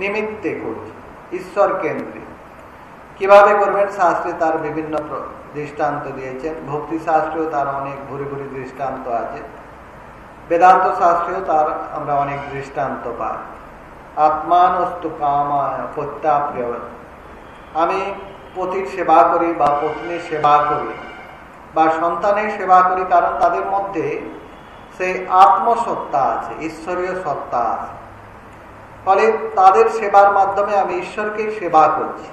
নিমিত্তে করছি, ঈশ্বর কেন্দ্রে। কীভাবে করবেন? শাস্ত্রে তার বিভিন্ন দৃষ্টান্ত দিয়েছেন। ভক্তি শাস্ত্রেও তার অনেক ভুরি ভুরি দৃষ্টান্ত আছে। বেদান্ত শাস্ত্রেও তার আমরা অনেক দৃষ্টান্ত পাই। আত্মানস্তু কামায় প্রত্যাপ্রিয় আমি পতির সেবা করি বা পত্নীর সেবা করি বা সন্তানের সেবা করি, কারণ তাদের মধ্যে সেই আত্মসত্তা আছে, ঈশ্বরীয় সত্তা আছে। ফলে তাদের সেবার মাধ্যমে আমি ঈশ্বরকে সেবা করছি।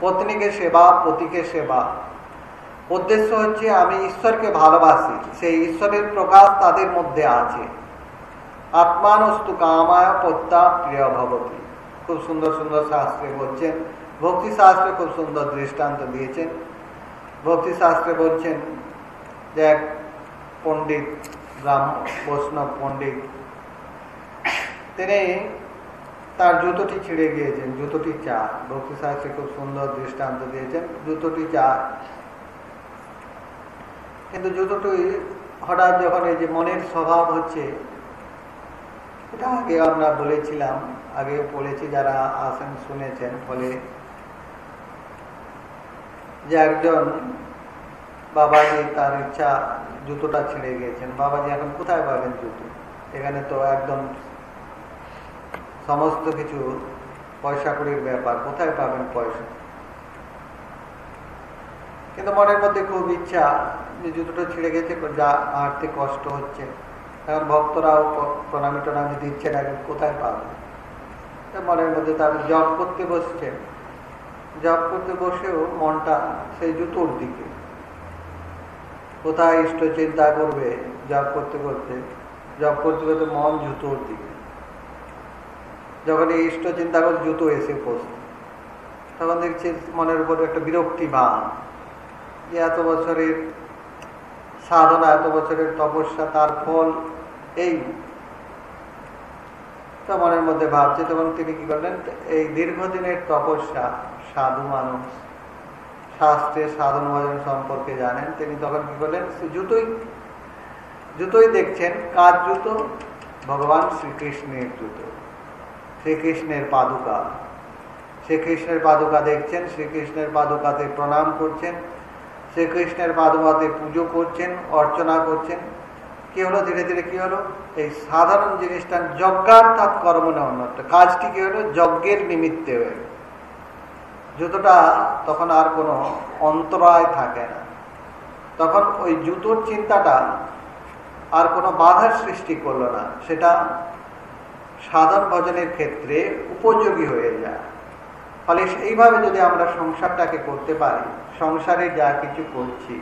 পত্নীকে সেবা, পতিকে সেবা। উদ্দেশ্য হচ্ছে আমি ঈশ্বরকে ভালোবাসি, সেই ঈশ্বরের প্রকাশ তাদের মধ্যে আছে। আত্মানস্তু কামায় পত্তা প্রিয় ভবতী। খুব সুন্দর সুন্দর শাস্ত্রে বলছেন, ভক্তি শাস্ত্রে খুব সুন্দর দৃষ্টান্ত দিয়েছেন। ভক্তি শাস্ত্রে বলছেন যে এক পণ্ডিত ব্রাহ্ম বৈষ্ণব পণ্ডিত। তিনি তার জুতোটি ছিঁড়ে গিয়েছেন, জুতোটি চা। ভক্তি শাস্ত্রে খুব সুন্দর দৃষ্টান্ত দিয়েছেন, জুতোটি চা। কিন্তু জুতোটি হঠাৎ যখন এই যে মনের স্বভাব হচ্ছে, এটা আগে আমরা বলেছিলাম আগেও বলেছি যারা আসেন শুনেছেন ফলে যে একজন বাবাজি তার ইচ্ছা জুতোটা ছিঁড়ে গিয়েছেন বাবাজি এখন কোথায় পাবেন জুতো? এখানে তো একদম সমস্ত কিছু পয়সা করির ব্যাপার, কোথায় পাবেন পয়সা? কিন্তু মনের মধ্যে খুব ইচ্ছা যে জুতোটা ছিঁড়ে গেছে যা হাঁটতে কষ্ট হচ্ছে। এখন ভক্তরাও প্রণামী টনামি দিচ্ছেন, এখন কোথায় পাবে মনের মধ্যে তার জব করতে বসছে জব করতে বসেও মনটা সেই জুতোর দিকে কোথায় ইষ্ট চিন্তা করবে জব করতে করতে জব করতে করতে মন জুতোর দিকে। যখন এই ইষ্ট চিন্তা করে জুতো এসে পড়ছে তখন দেখছি মনের উপর একটা বিরক্তি ভাব যে এত বছরের সাধনা, এত বছরের তপস্যা, তার ফল এই। তো মনের মধ্যে ভাবছে, তখন তিনি কি করলেন, এই দীর্ঘদিনের তপস্যা, সাধু মানুষ শাস্ত্রে সাধন ভজন সম্পর্কে জানেন। তিনি তখন কি করলেন? জুতোই জুতোই দেখছেন, কার জুতো? ভগবান শ্রীকৃষ্ণের জুতো। শ্রীকৃষ্ণের পাদুকা। শ্রীকৃষ্ণের পাদুকা দেখছেন, শ্রীকৃষ্ণের পাদুকাতে প্রণাম করছেন, শ্রীকৃষ্ণের পাদুকাতে পুজো করছেন, অর্চনা করছেন। কি হলো? ধীরে ধীরে কি হলো? এই সাধারণ জিনিসটা যজ্ঞার্থাৎ কর্মণে অন্যত্র। কাজটি কি হলো? যজ্ঞের নিমিত্তে হয়ে। জুতোটা তখন আর কোনো অন্তরায় থাকে না। তখন ওই জুতোর চিন্তাটা আর কোনো বাধার সৃষ্টি করল না। সেটা সাধন ভজনের ক্ষেত্রে উপযোগী হয়ে যায়। ফলে এইভাবে যদি আমরা সংসারটাকে করতে পারি, সংসারে যা কিছু করছি,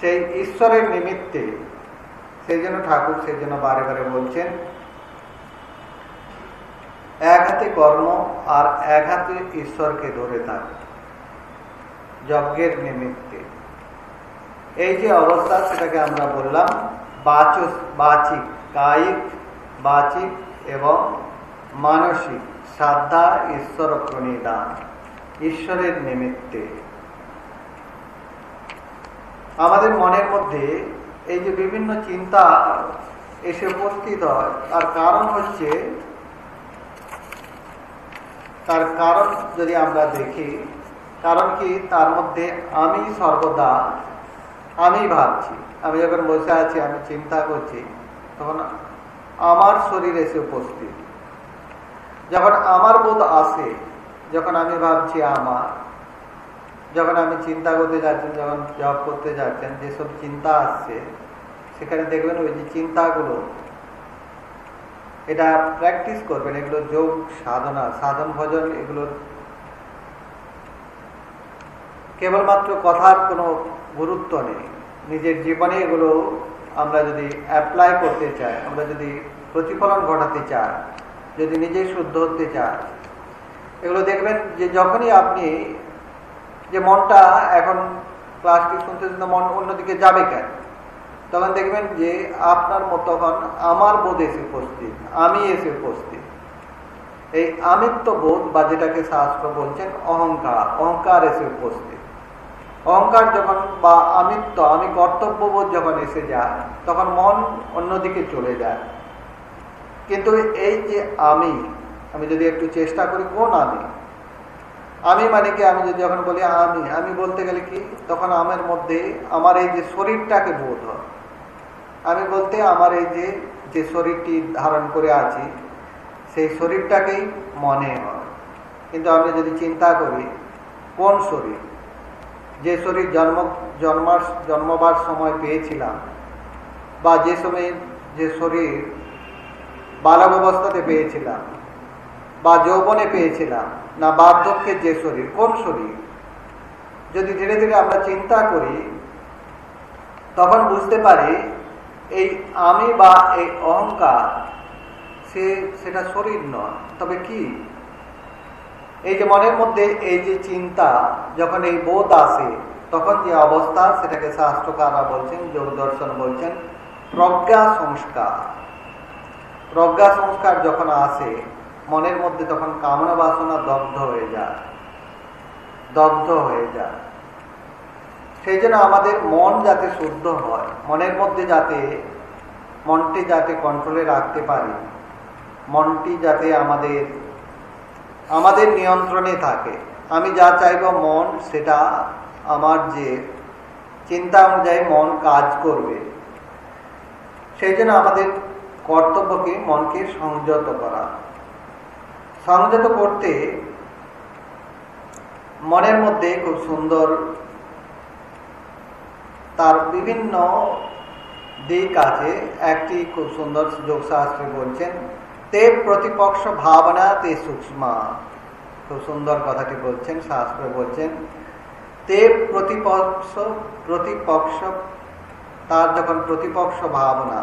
সেই ঈশ্বরের নিমিত্তে, সেই জন্য ঠাকুর সেই জন্য বারে বারে বলছেন এক হাতে কর্ম আর এক হাতে ঈশ্বরকে ধরে থাকে। যজ্ঞের নিমিত্তে। এই যে অবস্থা, সেটাকে আমরা বললাম বাচ বাচিক, কায়িক, বাচিক এবং মানসিক। শ্রদ্ধা ঈশ্বর প্রণিদান। ঈশ্বরের নিমিত্তে। আমাদের মনের মধ্যে এই যে বিভিন্ন চিন্তা এসে উপস্থিত হয়, তার কারণ হচ্ছে তার কারণ যদি আমরা দেখি, কারণ কি? তার মধ্যে আমি সর্বদা, আমি ভাবছি, আমি যখন বসে আছি, আমি চিন্তা করছি, তখন আমার শরীর এসে উপস্থিত। যখন আমার বোধ আসে, যখন আমি ভাবছি আমার, যখন আমি চিন্তা করতে যাচ্ছেন যখন জব করতে যাচ্ছেন, যেসব চিন্তা আসছে, সেখানে দেখবেন ওই যে চিন্তাগুলো এটা প্র্যাকটিস করবেন, এগুলো যোগ, সাধনা, সাধন ভজন এগুলোর কেবলমাত্র কথার কোনো গুরুত্ব নেই। নিজের জীবনে এগুলো আমরা যদি অ্যাপ্লাই করতে চাই, আমরা যদি প্রতিফলন ঘটাতে চাই, যদি নিজে শুদ্ধ হতে চাই, এগুলো দেখবেন যে যখনই আপনি যে মনটা এখন ক্লাসটি শুনতে শুনতে মন অন্যদিকে যাবে কেন? তখন দেখবেন যে আপনার মতো তখন আমার বোধ এসে উপস্থিত, আমি এসে উপস্থিত। এই আমিত্ব বোধ বা যেটাকে শাস্ত্র বলছেন অহংকার অহংকার এসে উপস্থিত। অহংকার যখন বা আমিত্ব, আমি কর্তব্যবোধ যখন এসে যায়, তখন মন অন্যদিকে চলে যায়। কিন্তু এই যে আমি আমি যদি একটু চেষ্টা করি, কোন আমি? আমি মানে কি? আমি যদি যখন বলি আমি আমি বলতে গেলে কি? তখন আমার মধ্যে, আমার এই যে শরীরটাকে বোধ হয়। আমি বলতে আমার এই যে যে শরীরটি ধারণ করে আছি, সেই শরীরটাকেই মনে হয়। কিন্তু আমরা যদি চিন্তা করি, কোন শরীর? যে শরীর জন্ম, জন্মার, জন্মবার সময় পেয়েছিলাম, বা যে সময় যে শরীর বালক অবস্থাতে পেয়েছিলাম, বা যৌবনে পেয়েছিলাম, না বার্ধক্যের যে শরীর, কোন শরীর? যদি ধীরে ধীরে আমরা চিন্তা করি, তখন বুঝতে পারি এই আমি বা এই অহংকার, সে সেটা শরীর নয়। তবে কি? এই যে মনের মধ্যে এই যে চিন্তা, যখন এই বোধ আসে, তখন যে অবস্থা, সেটাকে শাস্ত্রকাররা বলছেন যোগ দর্শন বলছেন, প্রজ্ঞা সংস্কার। প্রজ্ঞা সংস্কার যখন আসে, মনের মধ্যে তখন কামনা বাসনা দগ্ধ হয়ে যায়। দগ্ধ হয়ে যায়। সেই জন্য আমাদের মন যাতে শুদ্ধ হয়, মনের মধ্যে যাতে মনটি যাতে কন্ট্রোলে রাখতে পারি, মনটি যাতে আমাদের আমাদের নিয়ন্ত্রণে থাকে। আমি যা চাইব মন, সেটা আমার যে চিন্তা অনুযায়ী মন কাজ করবে, সেই জন্য আমাদের কর্তব্যকে মনকে সংযত করা। সংযত করতে মনের মধ্যে খুব সুন্দর তার বিভিন্ন দিক আছে। একটি খুব সুন্দর যোগশাস্ত্রী বলছেন, তে প্রতিপক্ষ ভাবনা, তে সূক্ষ্মা। খুব সুন্দর কথাটি বলছেন, শাস্ত্র বলছেন, তে প্রতিপক্ষ প্রতিপক্ষ, তার যখন প্রতিপক্ষ ভাবনা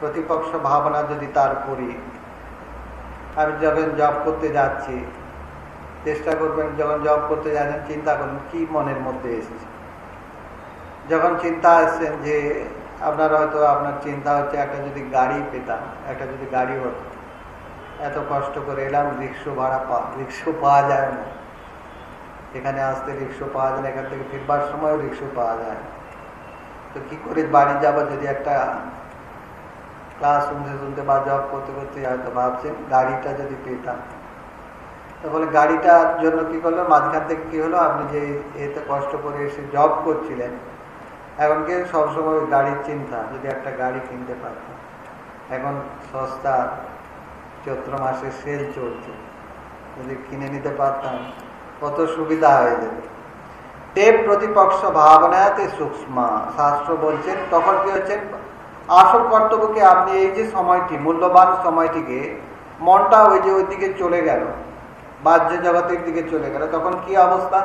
প্রতিপক্ষ ভাবনা যদি তার করি, আমি যখন জব করতে যাচ্ছি, চেষ্টা করবেন যখন জব করতে যাচ্ছেন, চিন্তা করুন কি মনের মধ্যে এসেছে? যখন চিন্তা আসছেন যে আপনার হয়তো আপনার চিন্তা হচ্ছে একটা যদি গাড়ি পেতাম, একটা যদি গাড়ি হতো, এত কষ্ট করে এলাম, রিক্সো ভাড়া পা, রিক্সো পাওয়া যায় না। এখানে আসতে রিক্সো পাওয়া যায় না, এখান থেকে ফিরবার সময়ও রিক্সো পাওয়া যায় না। তো কি করে বাড়ি যাব যদি একটা ক্লাস শুনতে শুনতে বা জব করতে করতে হয়তো ভাবছেন, গাড়িটা যদি পেতাম। তো বলে গাড়িটার জন্য কি করল? মাঝখান থেকে কি হলো? আপনি যে এতে কষ্ট করে এসে জব করছিলেন এখন কি সবসময় গাড়ির চিন্তা, যদি একটা গাড়ি কিনতে পারতাম এখন সস্তা চৈত্র মাসে সেল চলছে। যদি কিনে নিতে পারতাম, কত সুবিধা হয়ে যেত। দেব প্রতিপক্ষ ভাবনাতে সূক্ষ্ম শাস্ত্র বলছেন, তখন কি হচ্ছেন আসল কর্তব্যকে আপনি এই যে সময়টি, মূল্যবান সময়টিকে, মনটা ওই যে ওই দিকে চলে গেল বাহ্য জগতের দিকে চলে গেল, তখন কি অবস্থা?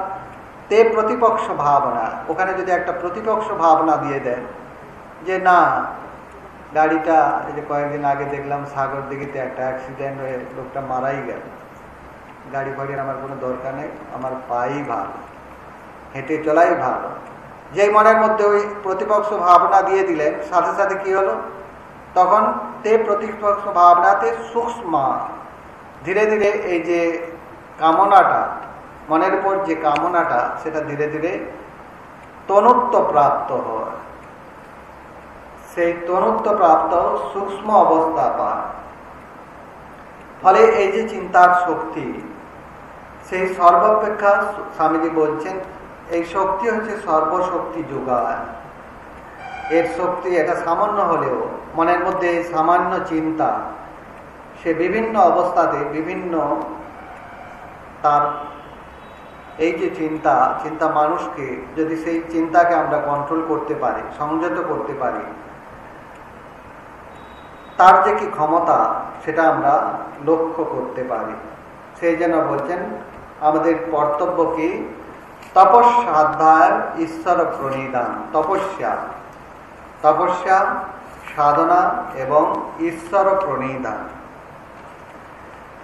তে প্রতিপক্ষ ভাবনা। ওখানে যদি একটা প্রতিপক্ষ ভাবনা দিয়ে দেন, যে না, গাড়িটা এই যে কয়েকদিন আগে দেখলাম সাগর দিঘিতে একটা অ্যাক্সিডেন্ট হয়ে লোকটা মারাই গেল। গাড়ি ফাড়ির আমার কোনো দরকার নেই, আমার পাই ভালো, হেঁটে চলাই ভালো। যেই মনের মধ্যে ওই প্রতিপক্ষ ভাবনা দিয়ে দিলেন, সাথে সাথে কি হলো? তখন তে প্রতিপক্ষ ভাবনাতে সূক্ষ্ম, ধীরে ধীরে এই যে কামনাটা মনের উপর যে কামনাটা, সেটা ধীরে ধীরে তনুত্ব প্রাপ্ত হয়। সেই তনুত্ব প্রাপ্ত সূক্ষ্ম অবস্থা পায়। ফলে এই যে চিন্তার শক্তি, সেই সর্বাপেক্ষা স্বামীজি বলছেন, এই শক্তি হচ্ছে সর্বশক্তি যোগায় এর শক্তি এটা সামান্য হলেও, মনের মধ্যে সামান্য চিন্তা, সে বিভিন্ন অবস্থাতে বিভিন্ন তার এই যে চিন্তা চিন্তা মানুষকে, যদি সেই চিন্তাকে আমরা কন্ট্রোল করতে পারি, সংযত করতে পারি, তার যে কি ক্ষমতা, সেটা আমরা লক্ষ্য করতে পারি। সেই জন্য বলছেন, আমাদের কর্তব্য কি? তপস্যাধ্যায় ঈশ্বর প্রণিধান, তপস্যা। তপস্যা, সাধনা এবং ঈশ্বর প্রণিধান।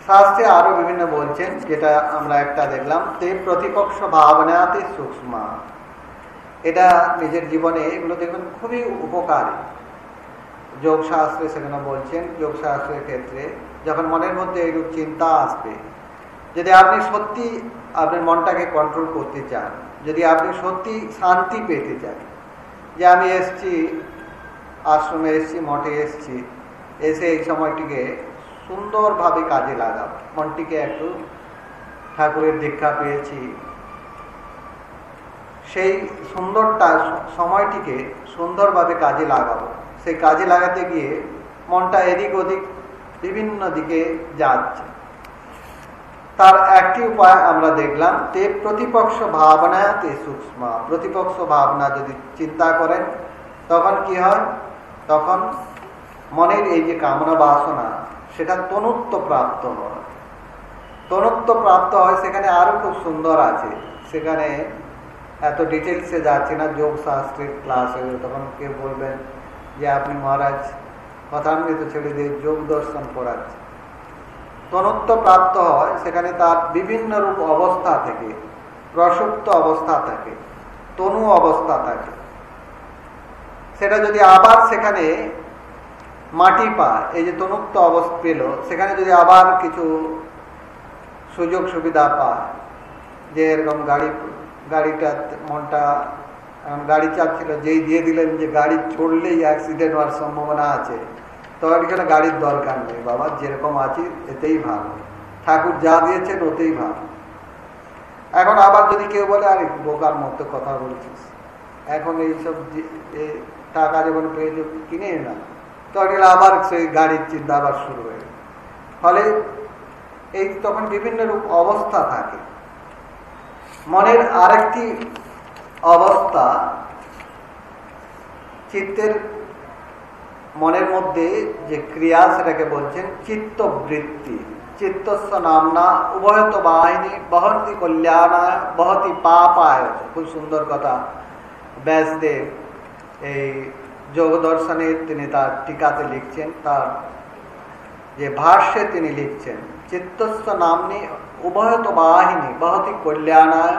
শাস্ত্রে আরও বিভিন্ন বলছেন, যেটা আমরা একটা দেখলাম, তে প্রতিপক্ষ ভাবনাতে সূক্ষ্ম। এটা নিজের জীবনে এগুলো দেখবেন খুবই উপকারী। যোগ শাস্ত্রে সেখানে বলছেন যোগ শাস্ত্রের ক্ষেত্রে যখন মনের মধ্যে এইরূপ চিন্তা আসবে, যদি আপনি সত্যি আপনার মনটাকে কন্ট্রোল করতে চান, যদি আপনি সত্যি শান্তি পেতে চান, যে আমি এসছি, আশ্রমে এসছি, মঠে এসছি, এসে এই সময়টিকে সুন্দরভাবে কাজে লাগাব মনটিকে একটু ঠাকুরের দীক্ষা পেয়েছি। সেই সুন্দরটা সময়টিকে সুন্দরভাবে কাজে লাগাবো সেই কাজে লাগাতে গিয়ে মনটা এদিক ওদিক বিভিন্ন দিকে যাচ্ছে। তার একটি উপায় আমরা দেখলাম তে প্রতিপক্ষ ভাবনা তে সূক্ষ্ম। প্রতিপক্ষ ভাবনা যদি চিন্তা করেন, তখন কি হয়? তখন মনের এই যে কামনা বাসনা সেটা তনুত্ব প্রাপ্ত হয় তনুত্ব প্রাপ্ত হয় সেখানে আরও খুব সুন্দর আছে। সেখানে এত ডিটেলসে যাচ্ছে না যোগ শাস্ত্রের ক্লাস হয়ে তখন কে বলবেন যে আপনি মহারাজ ছেড়ে দিয়ে যোগ দর্শন পড়াচ্ছে তনত্ব প্রাপ্ত হয় সেখানে তার বিভিন্ন রূপ অবস্থা থেকে, প্রসুপ্ত অবস্থা থাকে, তনু অবস্থা থাকে। সেটা যদি আবার সেখানে মাটি পায়, এই যে তনুক্ত অবস্থা পেল, সেখানে যদি আবার কিছু সুযোগ সুবিধা পায়, যে এরকম গাড়ি, গাড়িটা, মনটা গাড়ি চাপছিল, যেই দিয়ে দিলেন যে গাড়ি চড়লেই অ্যাক্সিডেন্ট হওয়ার সম্ভাবনা আছে তখন এখানে গাড়ির দরকার নেই, বাবা, যেরকম আছি, এতেই ভালো। ঠাকুর যা দিয়েছেন, ওতেই ভালো। এখন আবার যদি কেউ বলে, আরে, বোকার মতো কথা বলছিস। এখন এইসব টাকা যখন পেয়ে কিনে না। তখন আবার সেই গাড়ির চিন্তা আবার শুরু হয়ে ফলে এই তখন বিভিন্ন রূপ অবস্থা থাকে। মনের আরেকটি অবস্থা, চিত্তের মনের মধ্যে যে ক্রিয়া, সেটাকে বলছেন চিত্তবৃত্তি। চিত্তস্ব নামনা উভয়ত বাহিনী বহতি কল্যাণায় বহতি পাপায়। খুব সুন্দর কথা। ব্যাসদেব এই যোগ দর্শনে তিনি তার টিকাতে লিখছেন, তার যে ভাষ্যে তিনি লিখছেন চিত্তস্ব নামনি উভয়ত বাহিনী, বহতি কল্যাণায়,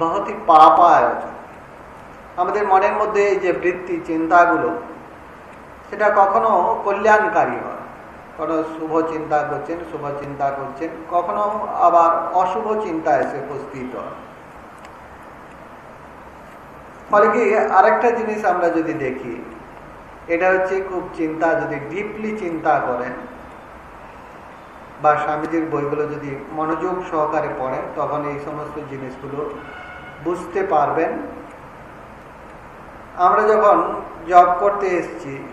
বহতি পাপায় আমাদের মনের মধ্যে এই যে বৃত্তি চিন্তাগুলো, সেটা কখনো কল্যাণকারী হয়। কোনো শুভ চিন্তা করছেন, শুভ চিন্তা করছেন, কখনো আবার অশুভ চিন্তা এসে উপস্থিত হয়। ফলে কি আরেকটা জিনিস আমরা যদি দেখি এটা হচ্ছে খুব চিন্তা, যদি ডিপলি চিন্তা করেন, বা স্বামীজির বইগুলো যদি মনোযোগ সহকারে পড়েন, তখন এই সমস্ত জিনিসগুলো বুঝতে পারবেন। আমরা যখন জব করতে এসছি,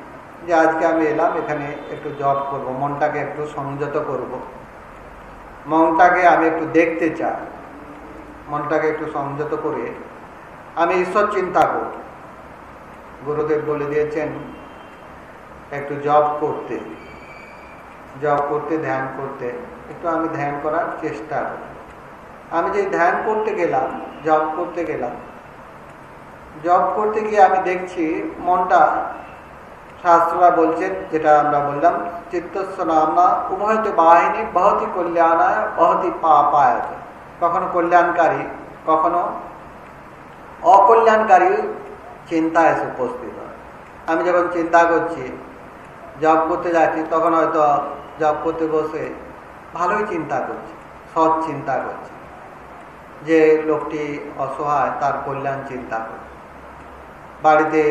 যে আজকে আমি এলাম, এখানে একটু জব করব, মনটাকে একটু সংযত করব, মনটাকে আমি একটু দেখতে চাই, মনটাকে একটু সংযত করে আমি ঈশ্বর চিন্তা করব। গুরুদেব বলে দিয়েছেন একটু জব করতে জব করতে, ধ্যান করতে, একটু আমি ধ্যান করার চেষ্টা করি। আমি যে ধ্যান করতে গেলাম জব করতে গেলাম জব করতে গিয়ে আমি দেখছি মনটা শাস্ত্ররা বলছেন, যেটা আমরা বললাম চিত্তস্বনামা উভয়ত বাহিনী বহতি কল্যাণায় বহতি পাপায় কখনো কল্যাণকারী, কখনো অকল্যাণকারী চিন্তা এসে উপস্থিত আমি যখন চিন্তা করছি জব করতে যাচ্ছি, তখন হয়তো জব করতে বসে ভালোই চিন্তা করছি, সৎ চিন্তা করছি। যে লোকটি অসহায়, তার কল্যাণ চিন্তা করছে। বাড়িতে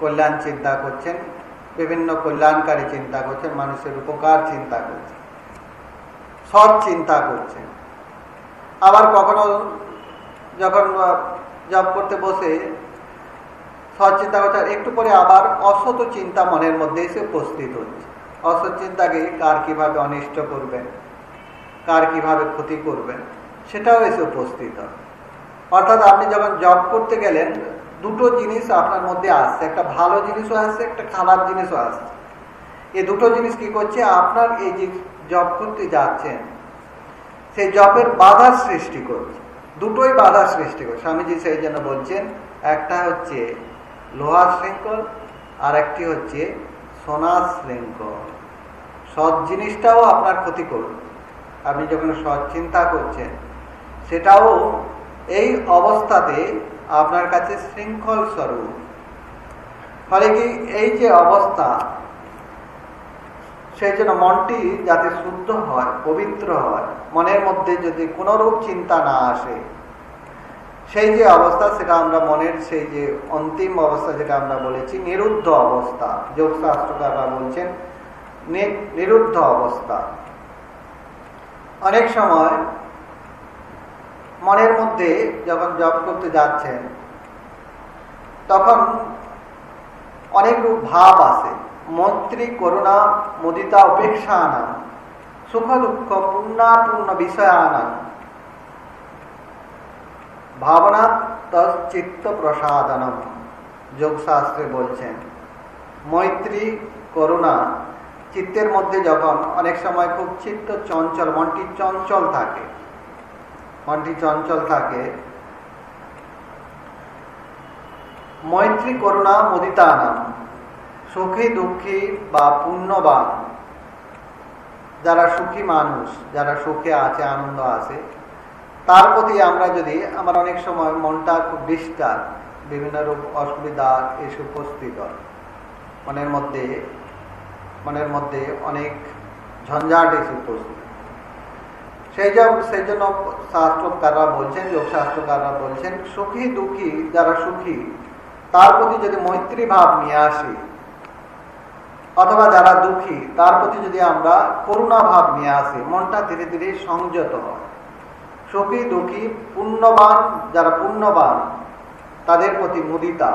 কল্যাণ চিন্তা করছেন, বিভিন্ন কল্যাণকারী চিন্তা করছেন, মানুষের উপকার চিন্তা করছেন, সৎ চিন্তা করছেন। আবার কখনো যখন জব করতে বসে করছে একটু পরে আবার অসত চিন্তা মনের মধ্যে এসে উপস্থিত হচ্ছে। অসৎ চিন্তাকে কার কীভাবে অনিষ্ট করবেন? কার কীভাবে ক্ষতি করবেন? সেটাও এসে উপস্থিত হয়। অর্থাৎ আপনি যখন জব করতে গেলেন, দুটো জিনিস আপনার মধ্যে আসছে। একটা ভালো জিনিসও আসছে, একটা খারাপ জিনিসও আসছে। এই দুটো জিনিস কি করছে? আপনার এই যে জব করতে যাচ্ছেন, সেই জবের বাধার সৃষ্টি করছে। দুটোই বাধার সৃষ্টি করছে। স্বামীজি সেই জন্য বলছেন, একটা হচ্ছে লোহার শৃঙ্খল আর একটি হচ্ছে সোনার শৃঙ্খল। সৎ জিনিসটাও আপনার ক্ষতি করবে। আপনি যখন সৎ চিন্তা করছেন, সেটাও এই অবস্থাতে আপনার কাছে শৃঙ্খল স্বরূপ। ফলে কি এই যে অবস্থা, সেই জন্য মনটি যাতে শুদ্ধ হয়, পবিত্র হয়, মনের মধ্যে যদি কোনোরূপ চিন্তা না আসে সেই যে অবস্থা সেটা আমরা মনের সেই যে অন্তিম অবস্থা যেটা আমরা বলেছি, নিরুদ্ধ অবস্থা। যোগশাস্ত্রকাররা বলছেন নিরুদ্ধ অবস্থা। অনেক সময় মনের মধ্যে যখন জব করতে যাচ্ছেন, তখন অনেক ভাব আসে। মন্ত্রী, করুণা, মুদিতা, উপেক্ষা আনা সুখ দুঃখ, পূর্ণাপূর্ণ বিষয় আনা ভাবনা চিত্ত প্রসাদনম যোগশাস্ত্রে বলছেন মৈত্রী করুণা চিত্তের মধ্যে যখন অনেক সময় খুব চিত্ত চঞ্চল মনটি চঞ্চল থাকে মনটি চঞ্চল থাকে মৈত্রী করুণা মুদিতানাম সুখী দুঃখী বা পুণ্যবান যারা সুখী মানুষ যারা সুখে আছে আনন্দ আছে তার প্রতি আমরা যদি, আমার অনেক সময় মনটা খুব ডিস্টার্ব বিভিন্ন রূপ অসুবিধা এসে উপস্থিত মনের মধ্যে মনের মধ্যে অনেক ঝঞ্ঝাট এসে উপস্থিত। সেই জন্য সেই জন্য শাস্ত্রকাররা বলছেন যোগশাস্ত্রকাররা বলছেন, সুখী, দুঃখী যারা সুখী, তার প্রতি যদি মৈত্রী ভাব নিয়ে আসি, অথবা যারা দুঃখী, তার প্রতি যদি আমরা করুণা ভাব নিয়ে আসি, মনটা ধীরে ধীরে সংযত হয়। সুখী দুঃখী পুণ্যবান, যারা পুণ্যবান, তাদের প্রতি মুদিতা।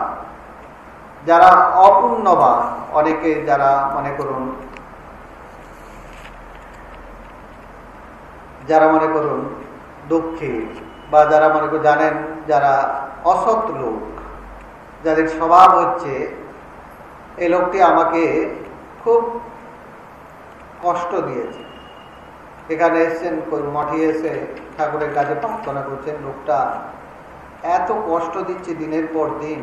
যারা অপুণ্যবান, অনেকে যারা মনে করুন, যারা মনে করুন দুঃখী, বা যারা মনে করুন জানেন যারা অসৎ লোক, যাদের স্বভাব হচ্ছে, এই লোকটি আমাকে খুব কষ্ট দিয়েছে। এখানে এসছেন মঠে এসে ঠাকুরের কাছে প্রার্থনা করছেন, লোকটা এত কষ্ট দিচ্ছে দিনের পর দিন।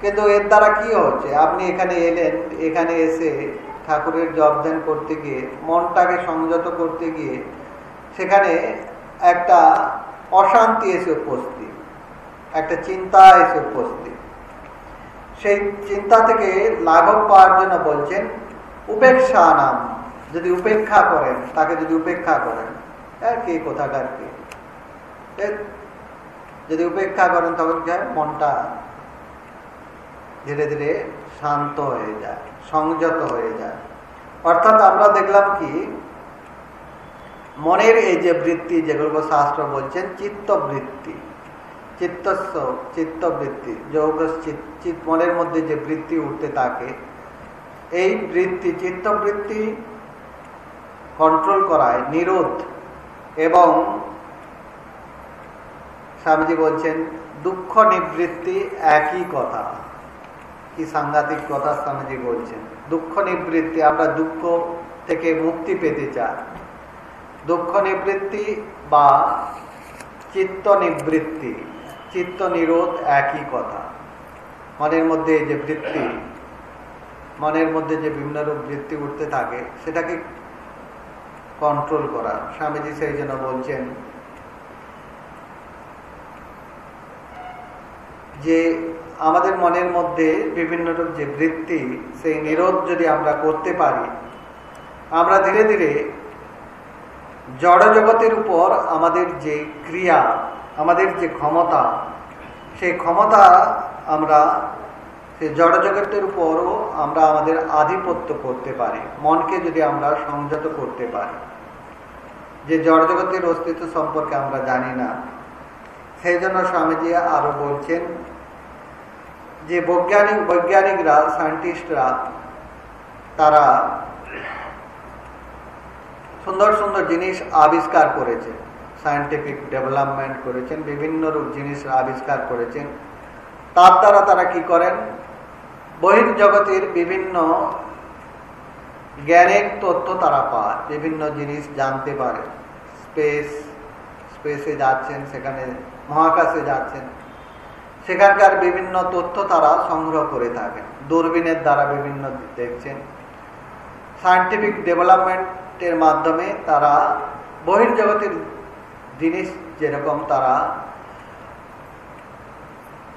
কিন্তু এর দ্বারা কি হচ্ছে? আপনি এখানে এলেন, এখানে এসে ঠাকুরের জবদান করতে গিয়ে, মনটাকে সংযত করতে গিয়ে, সেখানে একটা অশান্তি এসে উপস্থিত, একটা চিন্তা এসে উপস্থিত। সেই চিন্তা থেকে লাঘব পাওয়ার জন্য বলছেন, উপেক্ষা নাম। যদি উপেক্ষা করেন, তাকে যদি উপেক্ষা করেন হ্যাঁ কে, কোথাকার কে? যদি উপেক্ষা করেন, তখন কি হয়? মনটা ধীরে ধীরে শান্ত হয়ে যায়, সংযত হয়ে যায়। অর্থাৎ আমরা দেখলাম কি, মনের এই যে বৃত্তি যেগুলো শাস্ত্র বলছেন, চিত্তবৃত্তি, চিত্তস্ব, চিত্তবৃত্তি যোগ মনের মধ্যে যে বৃত্তি উঠতে থাকে, এই বৃত্তি, চিত্তবৃত্তি কন্ট্রোল করায়, নিরোধ। এবং স্বামীজি বলছেন, দুঃখ নিবৃত্তি একই কথা। কি সাংঘাতিক কথা স্বামীজি বলছেন। দুঃখ নিবৃত্তি, আমরা দুঃখ থেকে মুক্তি পেতে চাই। দুঃখ নিবৃত্তি বা চিত্ত নিবৃত্তি, চিত্ত নিরোধ একই কথা। মনের মধ্যে যে বৃত্তি, মনের মধ্যে যে বিভিন্ন রূপ বৃত্তি উঠতে থাকে, সেটাকে কন্ট্রোল করা। স্বামীজি সেই জন্য বলছেন যে আমাদের মনের মধ্যে বিভিন্ন রূপ যে বৃত্তি, সেই নিরোধ যদি আমরা করতে পারি, আমরা ধীরে ধীরে জড় জগতের উপর আমাদের যে ক্রিয়া, আমাদের যে ক্ষমতা, সেই ক্ষমতা আমরা সেই জড় জগতের উপরও আমরা আমাদের আধিপত্য করতে পারি, মনকে যদি আমরা সংযত করতে পারি। যে জড় জগতের অস্তিত্ব সম্পর্কে আমরা জানি না। সেই জন্য স্বামীজি আরও বলছেন যে বৈজ্ঞানিক, বৈজ্ঞানিকরা, সায়েন্টিস্টরা তারা সুন্দর সুন্দর জিনিস আবিষ্কার করেছে সায়েন্টিফিক ডেভেলপমেন্ট করেছেন, বিভিন্ন রূপ জিনিস আবিষ্কার করেছেন। তার দ্বারা তারা কি করেন? বহির্জগতের বিভিন্ন জ্ঞানের তথ্য তারা পায়, বিভিন্ন জিনিস জানতে পারে। স্পেস, স্পেসে যাচ্ছেন, সেখানে মহাকাশে যাচ্ছেন। সেখানকার বিভিন্ন তথ্য তারা সংগ্রহ করে থাকেন। দূরবীনের দ্বারা বিভিন্ন দেখছেন। সায়েন্টিফিক ডেভেলপমেন্টের মাধ্যমে তারা বহির্জগতের জিনিস যেরকম তারা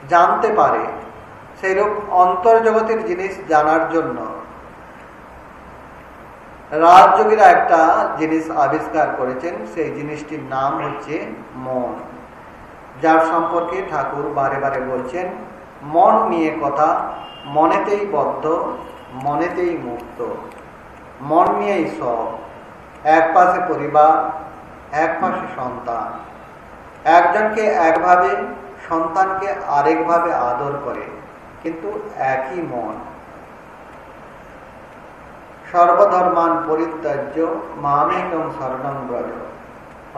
জানতে পারে, সেইরূপ অন্তর্জগতের জিনিস জানার জন্য রাজযোগীরা একটা জিনিস আবিষ্কার করেছেন, সেই জিনিসটির নাম হচ্ছে মন। যার সম্পর্কে ঠাকুর বারে বারে বলছেন, মন নিয়ে কথা মনেতেই বদ্ধ, মনেতেই মুক্ত। মন নিয়েই সব। এক পাশে পরিবার, এক পাশে সন্তান। একজনকে একভাবে, সন্তানকে আরেকভাবে আদর করে, কিন্তু একই মন। সর্বধর্মান পরিত্যাজ্য মামেকম শরণং ব্রজ।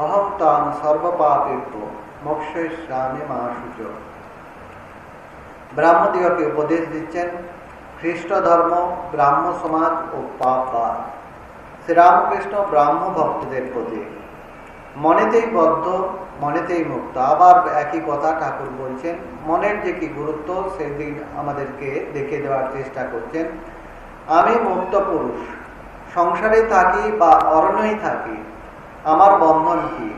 অহম তাম সর্বপাপেভ্য মোক্ষামে মাসুচ ব্রাহ্মদিগকে উপদেশ দিচ্ছেন খ্রিস্ট ধর্ম ব্রাহ্ম সমাজ ও পাপবাদ। শ্রীরামকৃষ্ণ ব্রাহ্ম ভক্তদের প্রতি। মনেতেই বদ্ধ, মনেতেই মুক্ত। আবার একই কথা ঠাকুর বলছেন, মনের যে কি গুরুত্ব সেদিন আমাদেরকে দেখে দেওয়ার চেষ্টা করছেন আমি মুক্ত পুরুষ সংসারে থাকি বা অরণ্যই থাকি, আমার বন্ধন কি?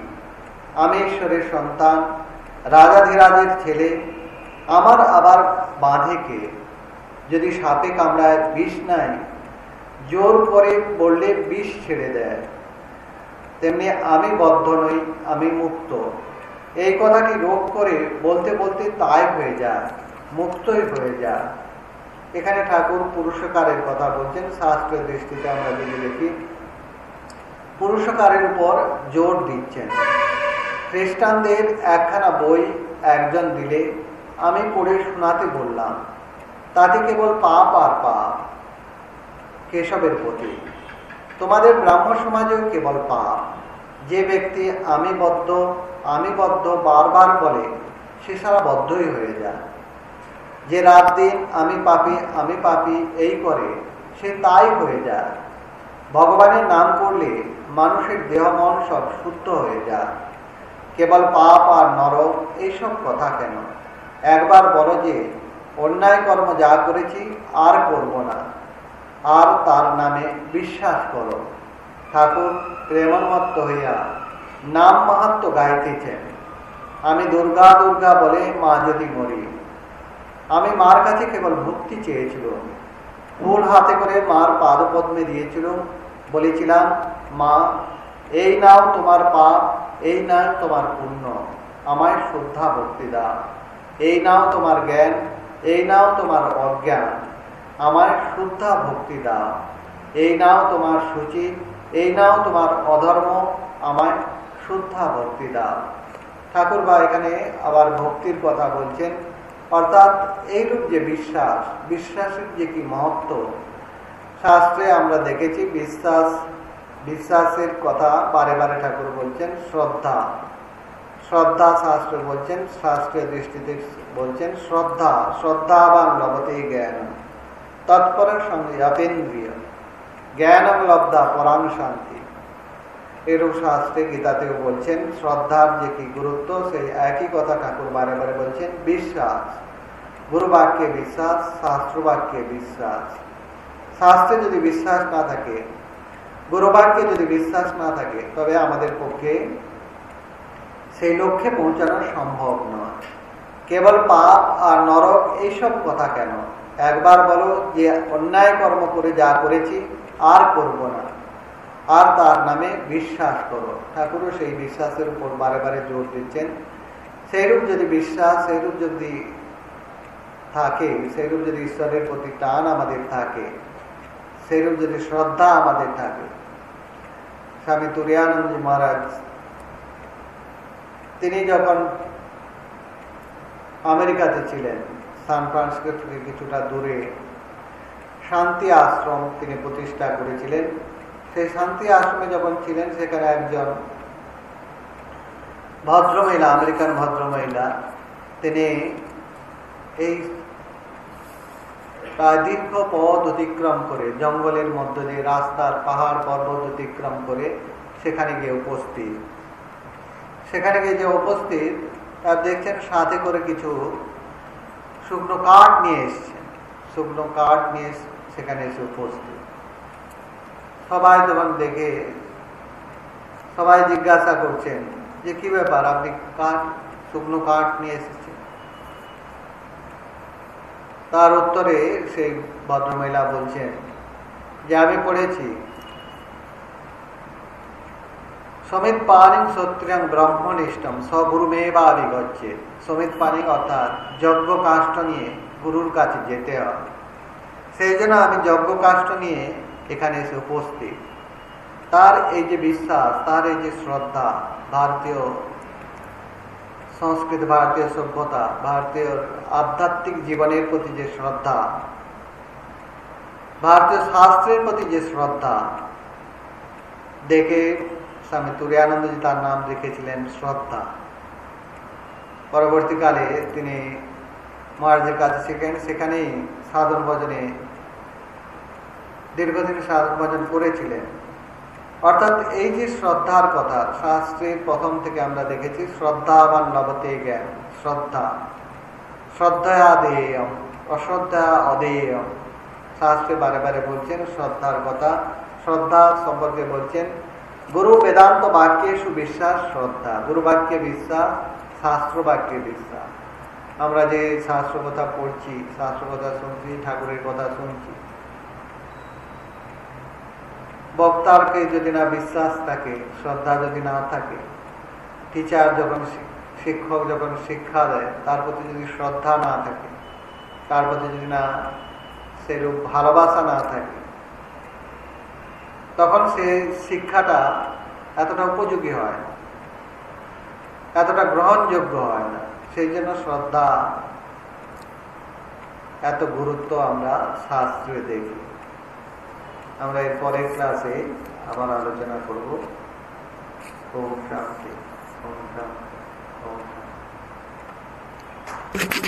আমি ঈশ্বরের সন্তান, রাজাধিরাজের ছেলে, আমার আবার বাঁধে কে? যদি সাপে কামড়ায় বিষ নাই, জোর করে বললে বিষ ছেড়ে দেয়। তেমনি আমি বদ্ধ নই, আমি মুক্ত। এই কথাটি রোগ করে বলতে বলতে তাই হয়ে যায়, মুক্তই হয়ে যায়। এখানে ঠাকুর পুরুষকারের কথা বলছেন, শাস্ত্রের দৃষ্টিতে আমরা যদি দেখি। পুরুষকারের উপর জোর দিচ্ছেন। খ্রিস্টানদের একখানা বই একজন দিলে, আমি পড়ে শোনাতে বললাম, তাতে কেবল পাপ আর পাপ, কেশবের প্রতি। তোমাদের ব্রাহ্ম সমাজেও কেবল পাপ। যে ব্যক্তি আমি বদ্ধ আমি বদ্ধ বারবার বলে, সে সারা বদ্ধই হয়ে যায়। যে রাত দিন আমি পাপি আমি পাপি, এই করে সে তাই হয়ে যায়। ভগবানের নাম করলে মানুষের দেহ মন সব শুদ্ধ হয়ে যায়। কেবল পাপ আর নরক, এইসব কথা কেন? একবার বলো যে, অন্যায় কর্ম যা করেছি আর করব না। আর তার নামে বিশ্বাস করো। ঠাকুর প্রেমন্মত্ত হইয়া নাম মাহাত্ম গাইতেছেন। আমি দুর্গা দুর্গা বলে মা যদি মরি আমি মার কাছে কেবল ভক্তি চেয়েছিল ফুল হাতে করে মার পাদপদ্মে দিয়েছিল বলেছিলাম, মা, এই নাও তোমার পাপ, এই নাও তোমার পুণ্য, আমায় শ্রদ্ধা ভক্তি দাও। এই নাও তোমার জ্ঞান, এই নাও তোমার অজ্ঞান, আমায় শ্রদ্ধা ভক্তি দাও। এই নাও তোমার সূচি, এই নাও তোমার অধর্ম, আমায় শ্রদ্ধা ভক্তি দাও। ঠাকুর বা এখানে আবার ভক্তির কথা বলছেন। অর্থাৎ এইরূপ যে বিশ্বাস, বিশ্বাসের যে কি মহত্ব, শাস্ত্রে আমরা দেখেছি বিশ্বাস, বিশ্বাসের কথা বারে বারে ঠাকুর বলছেন, শ্রদ্ধা। শ্রদ্ধা শাস্ত্র বলছেন, শাস্ত্রীয় দৃষ্টিতে বলছেন, শ্রদ্ধা, শ্রদ্ধাবান লবতে জ্ঞান তৎপরের সঙ্গে অপেন্দ্রিয়। জ্ঞানম লব্ধা পরাম শান্তি। এরূপ শাস্ত্রে গীতাতেও বলছেন, শ্রদ্ধার যে কি গুরুত্ব, সেই একই কথা ঠাকুর বারে বারে বলছেন, বিশ্বাস। গুরু বাক্যে বিশ্বাস শাস্ত্র বাক্যে বিশ্বাস। শাস্ত্রে যদি বিশ্বাস না থাকে গুরু বাক্যে যদি বিশ্বাস না থাকে, তবে আমাদের পক্ষে সেই লক্ষ্যে পৌঁছানো সম্ভব নয়। কেবল পাপ আর নরক, এইসব কথা কেন? একবার বলো যে অন্যায় কর্ম করে যা করেছি, আর করব না। আর তার নামে বিশ্বাস করো। ঠাকুরও সেই বিশ্বাসের উপর বারে বারে জোর দিচ্ছেন। সেইরূপ যদি বিশ্বাস, সেইরূপ যদি থাকে, সেইরূপ যদি ঈশ্বরের প্রতি টান আমাদের থাকে, সেইরূপ যদি শ্রদ্ধা আমাদের থাকে। স্বামী তুরিয়ানন্দ মহারাজ, তিনি যখন আমেরিকাতে ছিলেন, সান ফ্রান্সিসকো থেকে কিছুটা দূরে, শান্তি আশ্রম তিনি প্রতিষ্ঠা করেছিলেন। সেই শান্তি আশ্রমে যখন ছিলেন, সেখানে একজন ভদ্রমহিলা, আমেরিকান ভদ্রমহিলা, তিনি এই প্রায় দীর্ঘ পথ অতিক্রম করে, জঙ্গলের মধ্য দিয়ে রাস্তার পাহাড় পর্বত অতিক্রম করে সেখানে গিয়ে উপস্থিত। সেখানে গিয়ে যে উপস্থিত, তার দেখছেন সাথে করে কিছু শুকনো কাঠ নিয়ে এসছেন। শুকনো কাঠ নিয়ে সেখানে এসে উপস্থিত। সবাই তখন দেখে, সবাই জিজ্ঞাসা করছেন যে কি ব্যাপার, আপনি কাঠ, শুকনো কাঠ নিয়ে এসেছেন? তার উত্তরে সেই ভদ্রমহিলা বলছেন, যে আমি পড়েছি। সমিত পানিং সত্রিয়াং ব্রহ্মনিষ্ঠম, সগুরুমেবা বিগচ্ছে সমিত পানিং অর্থাৎ যজ্ঞ কাষ্ঠ নিয়ে গুরুর কাছে যেতে হয়। সেই জন্য আমি যজ্ঞ কাষ্ঠ নিয়ে এখানে এসে উপস্থিত। তার এই যে বিশ্বাস, তার এই যে শ্রদ্ধা, ভারতীয় সংস্কৃত, ভারতীয় সভ্যতা, ভারতীয় আধ্যাত্মিক জীবনের প্রতি যে শ্রদ্ধা, ভারতীয় শাস্ত্রের প্রতি যে শ্রদ্ধা, দেখে স্বামী তুরিয়ানন্দজি তার নাম রেখেছিলেন শ্রদ্ধা। পরবর্তীকালে তিনি মহারাজের কাছে শেখেন, সেখানেই সাধন ভজনে দীর্ঘদিন সাধন ভজন করেছিলেন। অর্থাৎ এই যে শ্রদ্ধার কথা শাস্ত্রের প্রথম থেকে আমরা দেখেছি শ্রদ্ধা শ্রদ্ধাবান নবতে জ্ঞান, শ্রদ্ধা। শ্রদ্ধা দেয়ম, অশ্রদ্ধা অদেয়ম। শাস্ত্রে বারে বারে বলছেন, শ্রদ্ধার কথা। শ্রদ্ধা সম্পর্কে বলছেন, গুরু বেদান্ত বাক্যে সুবিশ্বাস শ্রদ্ধা। গুরু বাক্যে বিশ্বাস, শাস্ত্র বাক্যে বিশ্বাস। আমরা যে শাস্ত্র কথা পড়ছি, শাস্ত্র কথা শুনছি, ঠাকুরের কথা শুনছি বক্তারকে যদি না বিশ্বাস থাকে, শ্রদ্ধা যদি না থাকে টিচার যখন শিক্ষক যখন শিক্ষা দেয়, তার প্রতি যদি শ্রদ্ধা না থাকে, তার প্রতি যদি না সেরূপ ভালোবাসা না থাকে, তখন সে শিক্ষাটা এতটা উপযোগী হয় এতটা গ্রহণযোগ্য হয় না। সেই জন্য শ্রদ্ধা এত গুরুত্ব আমরা শাস্ত্রে দেখি। আমরা এর পরের ক্লাসে আবার আলোচনা করব। ওম শান্তি ওম শান্তি ওম শান্তি।